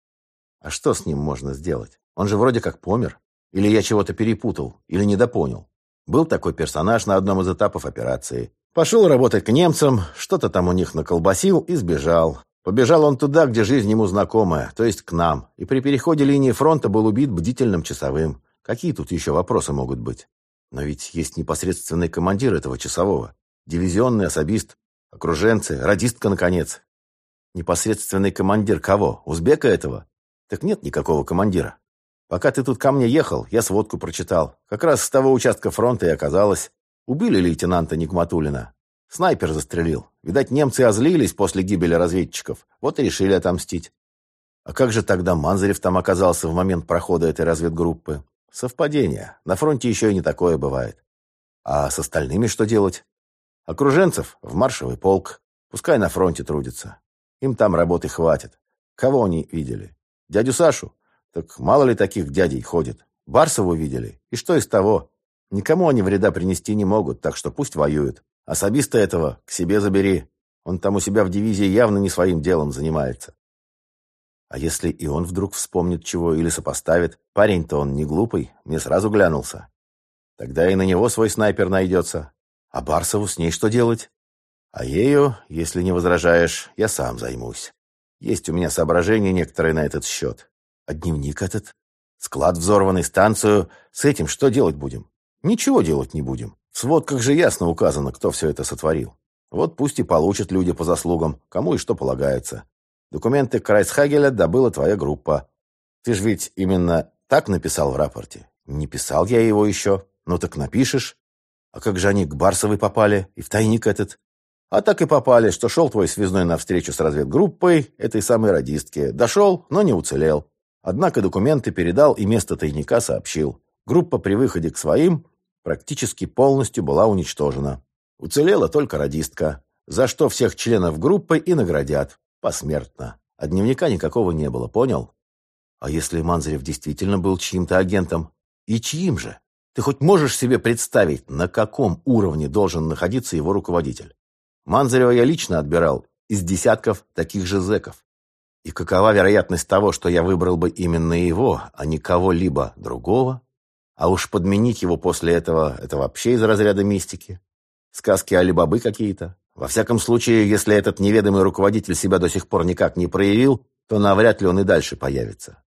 Speaker 1: А что с ним можно сделать? Он же вроде как помер. Или я чего-то перепутал, или недопонял. Был такой персонаж на одном из этапов операции. Пошел работать к немцам, что-то там у них наколбасил и сбежал. Побежал он туда, где жизнь ему знакомая, то есть к нам. И при переходе линии фронта был убит бдительным часовым. Какие тут еще вопросы могут быть? Но ведь есть непосредственный командир этого часового. Дивизионный особист, окруженцы, радистка, наконец. Непосредственный командир кого? Узбека этого? Так нет никакого командира. Пока ты тут ко мне ехал, я сводку прочитал. Как раз с того участка фронта и оказалось. Убили лейтенанта Никматулина. Снайпер застрелил. Видать, немцы озлились после гибели разведчиков. Вот и решили отомстить. А как же тогда Манзарев там оказался в момент прохода этой разведгруппы? Совпадение. На фронте еще и не такое бывает. А с остальными что делать? Окруженцев в маршевый полк. Пускай на фронте трудятся. Им там работы хватит. Кого они видели? Дядю Сашу? Так мало ли таких дядей ходит. Барсову видели. И что из того? Никому они вреда принести не могут, так что пусть воюют. Особиста этого к себе забери. Он там у себя в дивизии явно не своим делом занимается. А если и он вдруг вспомнит чего или сопоставит? Парень-то он не глупый, мне сразу глянулся. Тогда и на него свой снайпер найдется. А Барсову с ней что делать? А ею, если не возражаешь, я сам займусь. Есть у меня соображения некоторые на этот счет. А дневник этот? Склад взорванный, станцию. С этим что делать будем? Ничего делать не будем. В сводках же ясно указано, кто все это сотворил. Вот пусть и получат люди по заслугам, кому и что полагается. Документы Крайсхагеля добыла твоя группа. Ты же ведь именно так написал в рапорте? Не писал я его еще. Ну так напишешь. А как же они к Барсовой попали? И в тайник этот? А так и попали, что шел твой связной навстречу с разведгруппой, этой самой радистки. Дошел, но не уцелел. Однако документы передал и место тайника сообщил. Группа при выходе к своим практически полностью была уничтожена. Уцелела только радистка, за что всех членов группы и наградят. Посмертно. А дневника никакого не было, понял? А если Манзарев действительно был чьим-то агентом? И чьим же? Ты хоть можешь себе представить, на каком уровне должен находиться его руководитель? Манзарева я лично отбирал из десятков таких же зэков. И какова вероятность того, что я выбрал бы именно его, а не кого-либо другого? А уж подменить его после этого – это вообще из разряда мистики. Сказки Али-Бабы какие-то. Во всяком случае, если этот неведомый руководитель себя до сих пор никак не проявил, то навряд ли он и дальше появится.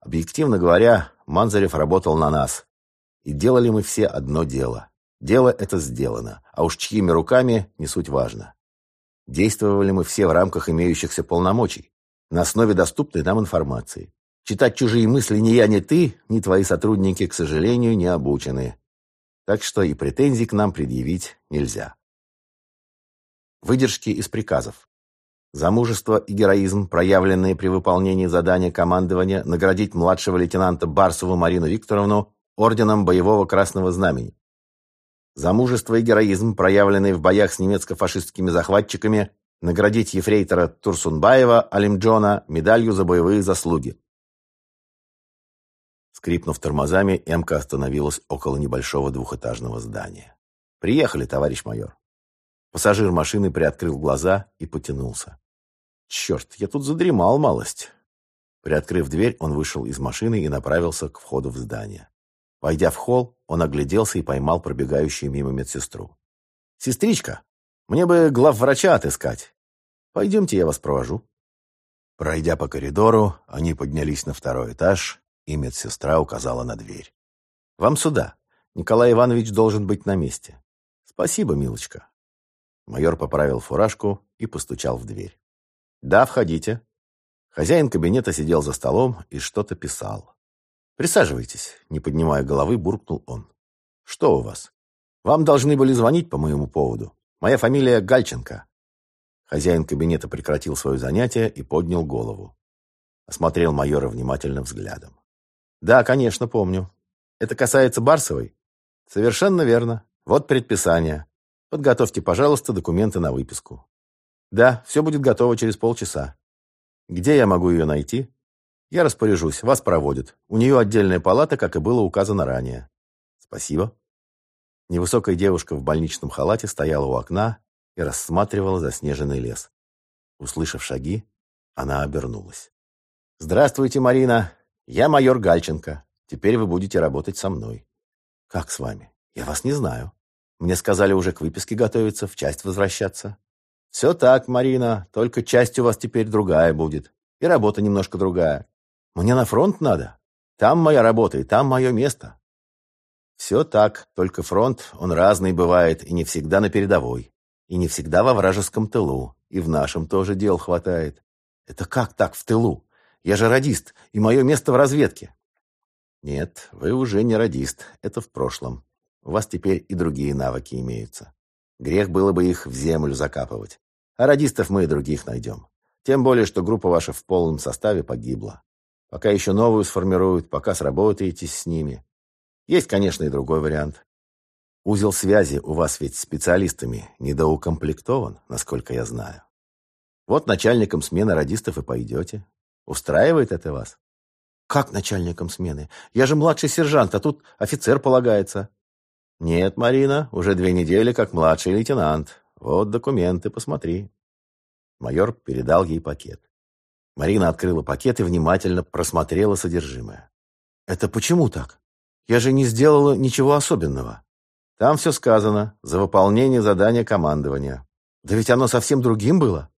Speaker 1: Объективно говоря, Манзарев работал на нас. И делали мы все одно дело. Дело это сделано, а уж чьими руками – не суть важно. Действовали мы все в рамках имеющихся полномочий на основе доступной нам информации. Читать чужие мысли ни я, ни ты, ни твои сотрудники, к сожалению, не обучены. Так что и претензий к нам предъявить нельзя. Выдержки из приказов. За мужество и героизм, проявленные при выполнении задания командования, наградить младшего лейтенанта Барсову Марину Викторовну орденом Боевого Красного Знамени. За мужество и героизм, проявленные в боях с немецко-фашистскими захватчиками, Наградить ефрейтора Турсунбаева Алимджона медалью за боевые заслуги. Скрипнув тормозами, Эмка остановилась около небольшого двухэтажного здания. «Приехали, товарищ майор». Пассажир машины приоткрыл глаза и потянулся. «Черт, я тут задремал малость». Приоткрыв дверь, он вышел из машины и направился к входу в здание. Войдя в холл, он огляделся и поймал пробегающую мимо медсестру. «Сестричка, мне бы главврача отыскать. Пойдемте, я вас провожу». Пройдя по коридору, они поднялись на второй этаж, и медсестра указала на дверь. «Вам сюда. Николай Иванович должен быть на месте». «Спасибо, милочка». Майор поправил фуражку и постучал в дверь. «Да, входите». Хозяин кабинета сидел за столом и что-то писал. «Присаживайтесь», — не поднимая головы, буркнул он. «Что у вас? Вам должны были звонить по моему поводу. Моя фамилия Гальченко». Хозяин кабинета прекратил свое занятие и поднял голову. Осмотрел майора внимательным взглядом. «Да, конечно, помню. Это касается Барсовой?» Совершенно верно. Вот предписание. Подготовьте, пожалуйста, документы на выписку. Да, все будет готово через полчаса. Где я могу ее найти? Я распоряжусь, вас проводят. У нее отдельная палата, как и было указано ранее. Спасибо. Невысокая девушка в больничном халате стояла у окна и рассматривала заснеженный лес. Услышав шаги, она обернулась. «Здравствуйте, Марина. Я майор Гальченко. Теперь вы будете работать со мной». «Как с вами? Я вас не знаю. Мне сказали уже к выписке готовиться, в часть возвращаться». «Все так, Марина, только часть у вас теперь другая будет. И работа немножко другая. Мне на фронт надо. Там моя работа и там мое место. Все так, только фронт, он разный бывает, и не всегда на передовой, и не всегда во вражеском тылу, и в нашем тоже дел хватает. Это как так в тылу? Я же радист, и мое место в разведке. Нет, вы уже не радист, это в прошлом. У вас теперь и другие навыки имеются. Грех было бы их в землю закапывать. А радистов мы и других найдем. Тем более, что группа ваша в полном составе погибла. Пока еще новую сформируют, пока сработаетесь с ними. Есть, конечно, и другой вариант. Узел связи у вас ведь специалистами недоукомплектован, насколько я знаю. Вот начальником смены радистов и пойдете. Устраивает это вас? Как начальником смены? Я же младший сержант, а тут офицер полагается. Нет, Марина, уже две недели как младший лейтенант. Вот документы, посмотри. Майор передал ей пакет. Марина открыла пакет и внимательно просмотрела содержимое. Это почему так? Я же не сделала ничего особенного. Там все сказано. За выполнение задания командования. Да ведь оно совсем другим было.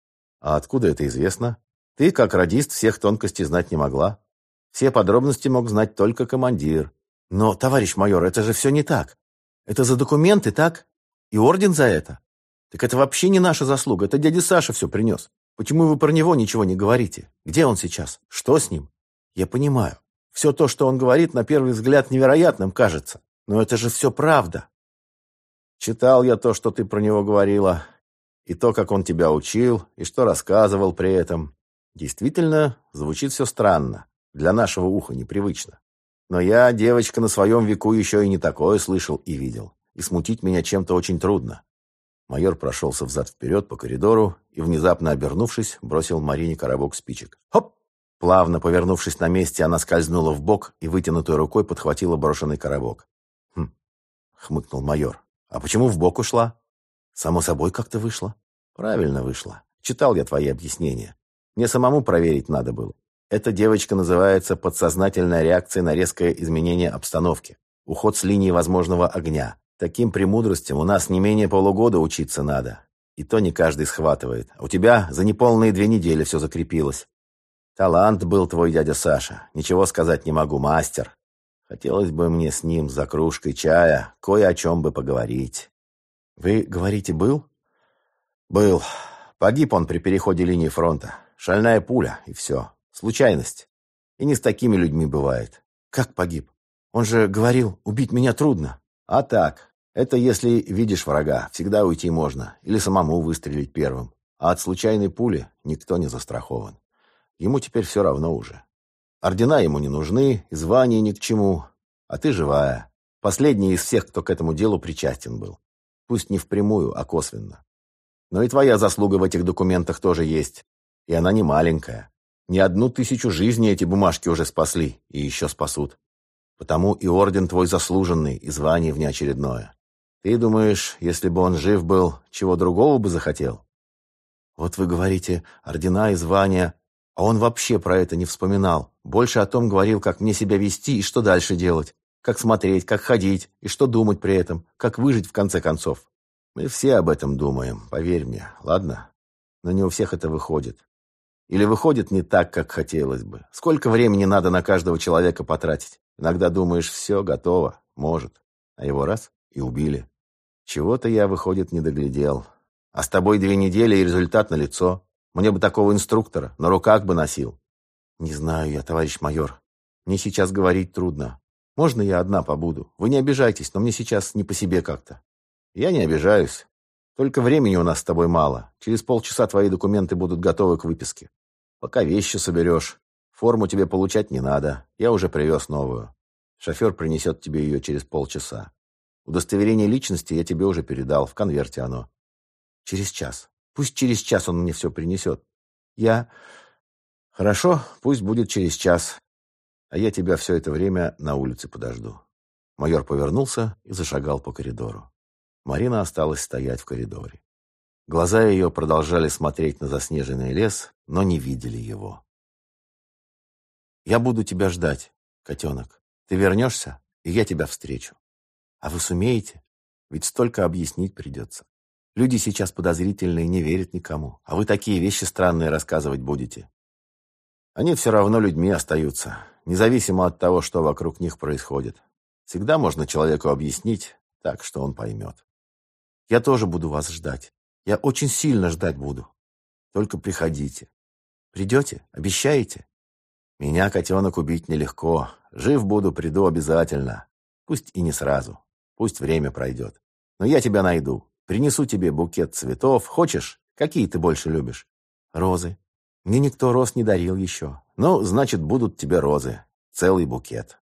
Speaker 1: А откуда это известно? Ты, как радист, всех тонкостей знать не могла. Все подробности мог знать только командир. Но, товарищ майор, это же все не так. Это за документы, так? И орден за это? Так это вообще не наша заслуга. Это дядя Саша все принес. Почему вы про него ничего не говорите? Где он сейчас? Что с ним? Я понимаю. Все то, что он говорит, на первый взгляд невероятным кажется. Но это же все правда. Читал я то, что ты про него говорила, и то, как он тебя учил, и что рассказывал при этом. Действительно, звучит все странно. Для нашего уха непривычно. Но я, девочка, на своем веку еще и не такое слышал и видел. И смутить меня чем-то очень трудно. Майор прошелся взад-вперед по коридору и, внезапно обернувшись, бросил Марине коробок спичек. «Хоп!» Плавно повернувшись на месте, она скользнула в бок и вытянутой рукой подхватила брошенный коробок. «Хм», — хмыкнул майор. «А почему в бок ушла?» «Само собой как-то вышло». «Правильно вышло. Читал я твои объяснения. Мне самому проверить надо было. Эта девочка называется подсознательная реакция на резкое изменение обстановки. Уход с линии возможного огня. Таким премудростям у нас не менее полугода учиться надо. И то не каждый схватывает. А у тебя за неполные две недели все закрепилось. Талант был твой дядя Саша. Ничего сказать не могу, мастер. Хотелось бы мне с ним за кружкой чая кое о чем бы поговорить. Вы говорите, был? Был. Погиб он при переходе линии фронта. Шальная пуля, и все. Случайность. И не с такими людьми бывает. Как погиб? Он же говорил, убить меня трудно. А так, это если видишь врага, всегда уйти можно. Или самому выстрелить первым. А от случайной пули никто не застрахован. Ему теперь все равно уже. Ордена ему не нужны, и звания ни к чему. А ты живая. Последний из всех, кто к этому делу причастен был. Пусть не впрямую, а косвенно. Но и твоя заслуга в этих документах тоже есть. И она не маленькая. Не одну тысячу жизней эти бумажки уже спасли и еще спасут. Потому и орден твой заслуженный, и звание внеочередное. Ты думаешь, если бы он жив был, чего другого бы захотел? Вот вы говорите, ордена и звания, а он вообще про это не вспоминал. Больше о том говорил, как мне себя вести и что дальше делать. Как смотреть, как ходить и что думать при этом. Как выжить в конце концов. Мы все об этом думаем, поверь мне, ладно? Но не у всех это выходит. Или выходит не так, как хотелось бы. Сколько времени надо на каждого человека потратить? Иногда думаешь, все, готово, может. А его раз и убили. Чего-то я, выходит, не доглядел. А с тобой две недели и результат налицо. Мне бы такого инструктора, на руках бы носил. Не знаю я, товарищ майор. Мне сейчас говорить трудно. Можно я одна побуду? Вы не обижайтесь, но мне сейчас не по себе как-то. Я не обижаюсь. Только времени у нас с тобой мало. Через полчаса твои документы будут готовы к выписке. Пока вещи соберешь. Форму тебе получать не надо. Я уже привез новую. Шофер принесет тебе ее через полчаса. Удостоверение личности я тебе уже передал, в конверте оно. Через час. Пусть через час он мне все принесет. Я... Хорошо, пусть будет через час. А я тебя все это время на улице подожду. Майор повернулся и зашагал по коридору. Марина осталась стоять в коридоре. Глаза ее продолжали смотреть на заснеженный лес, но не видели его. «Я буду тебя ждать, котенок. Ты вернешься, и я тебя встречу. А вы сумеете? Ведь столько объяснить придется. Люди сейчас подозрительные, не верят никому. А вы такие вещи странные рассказывать будете. Они все равно людьми остаются, независимо от того, что вокруг них происходит. Всегда можно человеку объяснить так, что он поймет. Я тоже буду вас ждать. Я очень сильно ждать буду. Только приходите. Придете? Обещаете? Меня, котенок, убить нелегко. Жив буду, приду обязательно. Пусть и не сразу. Пусть время пройдет. Но я тебя найду. Принесу тебе букет цветов. Хочешь? Какие ты больше любишь? Розы. Мне никто роз не дарил еще. Ну, значит, будут тебе розы. Целый букет.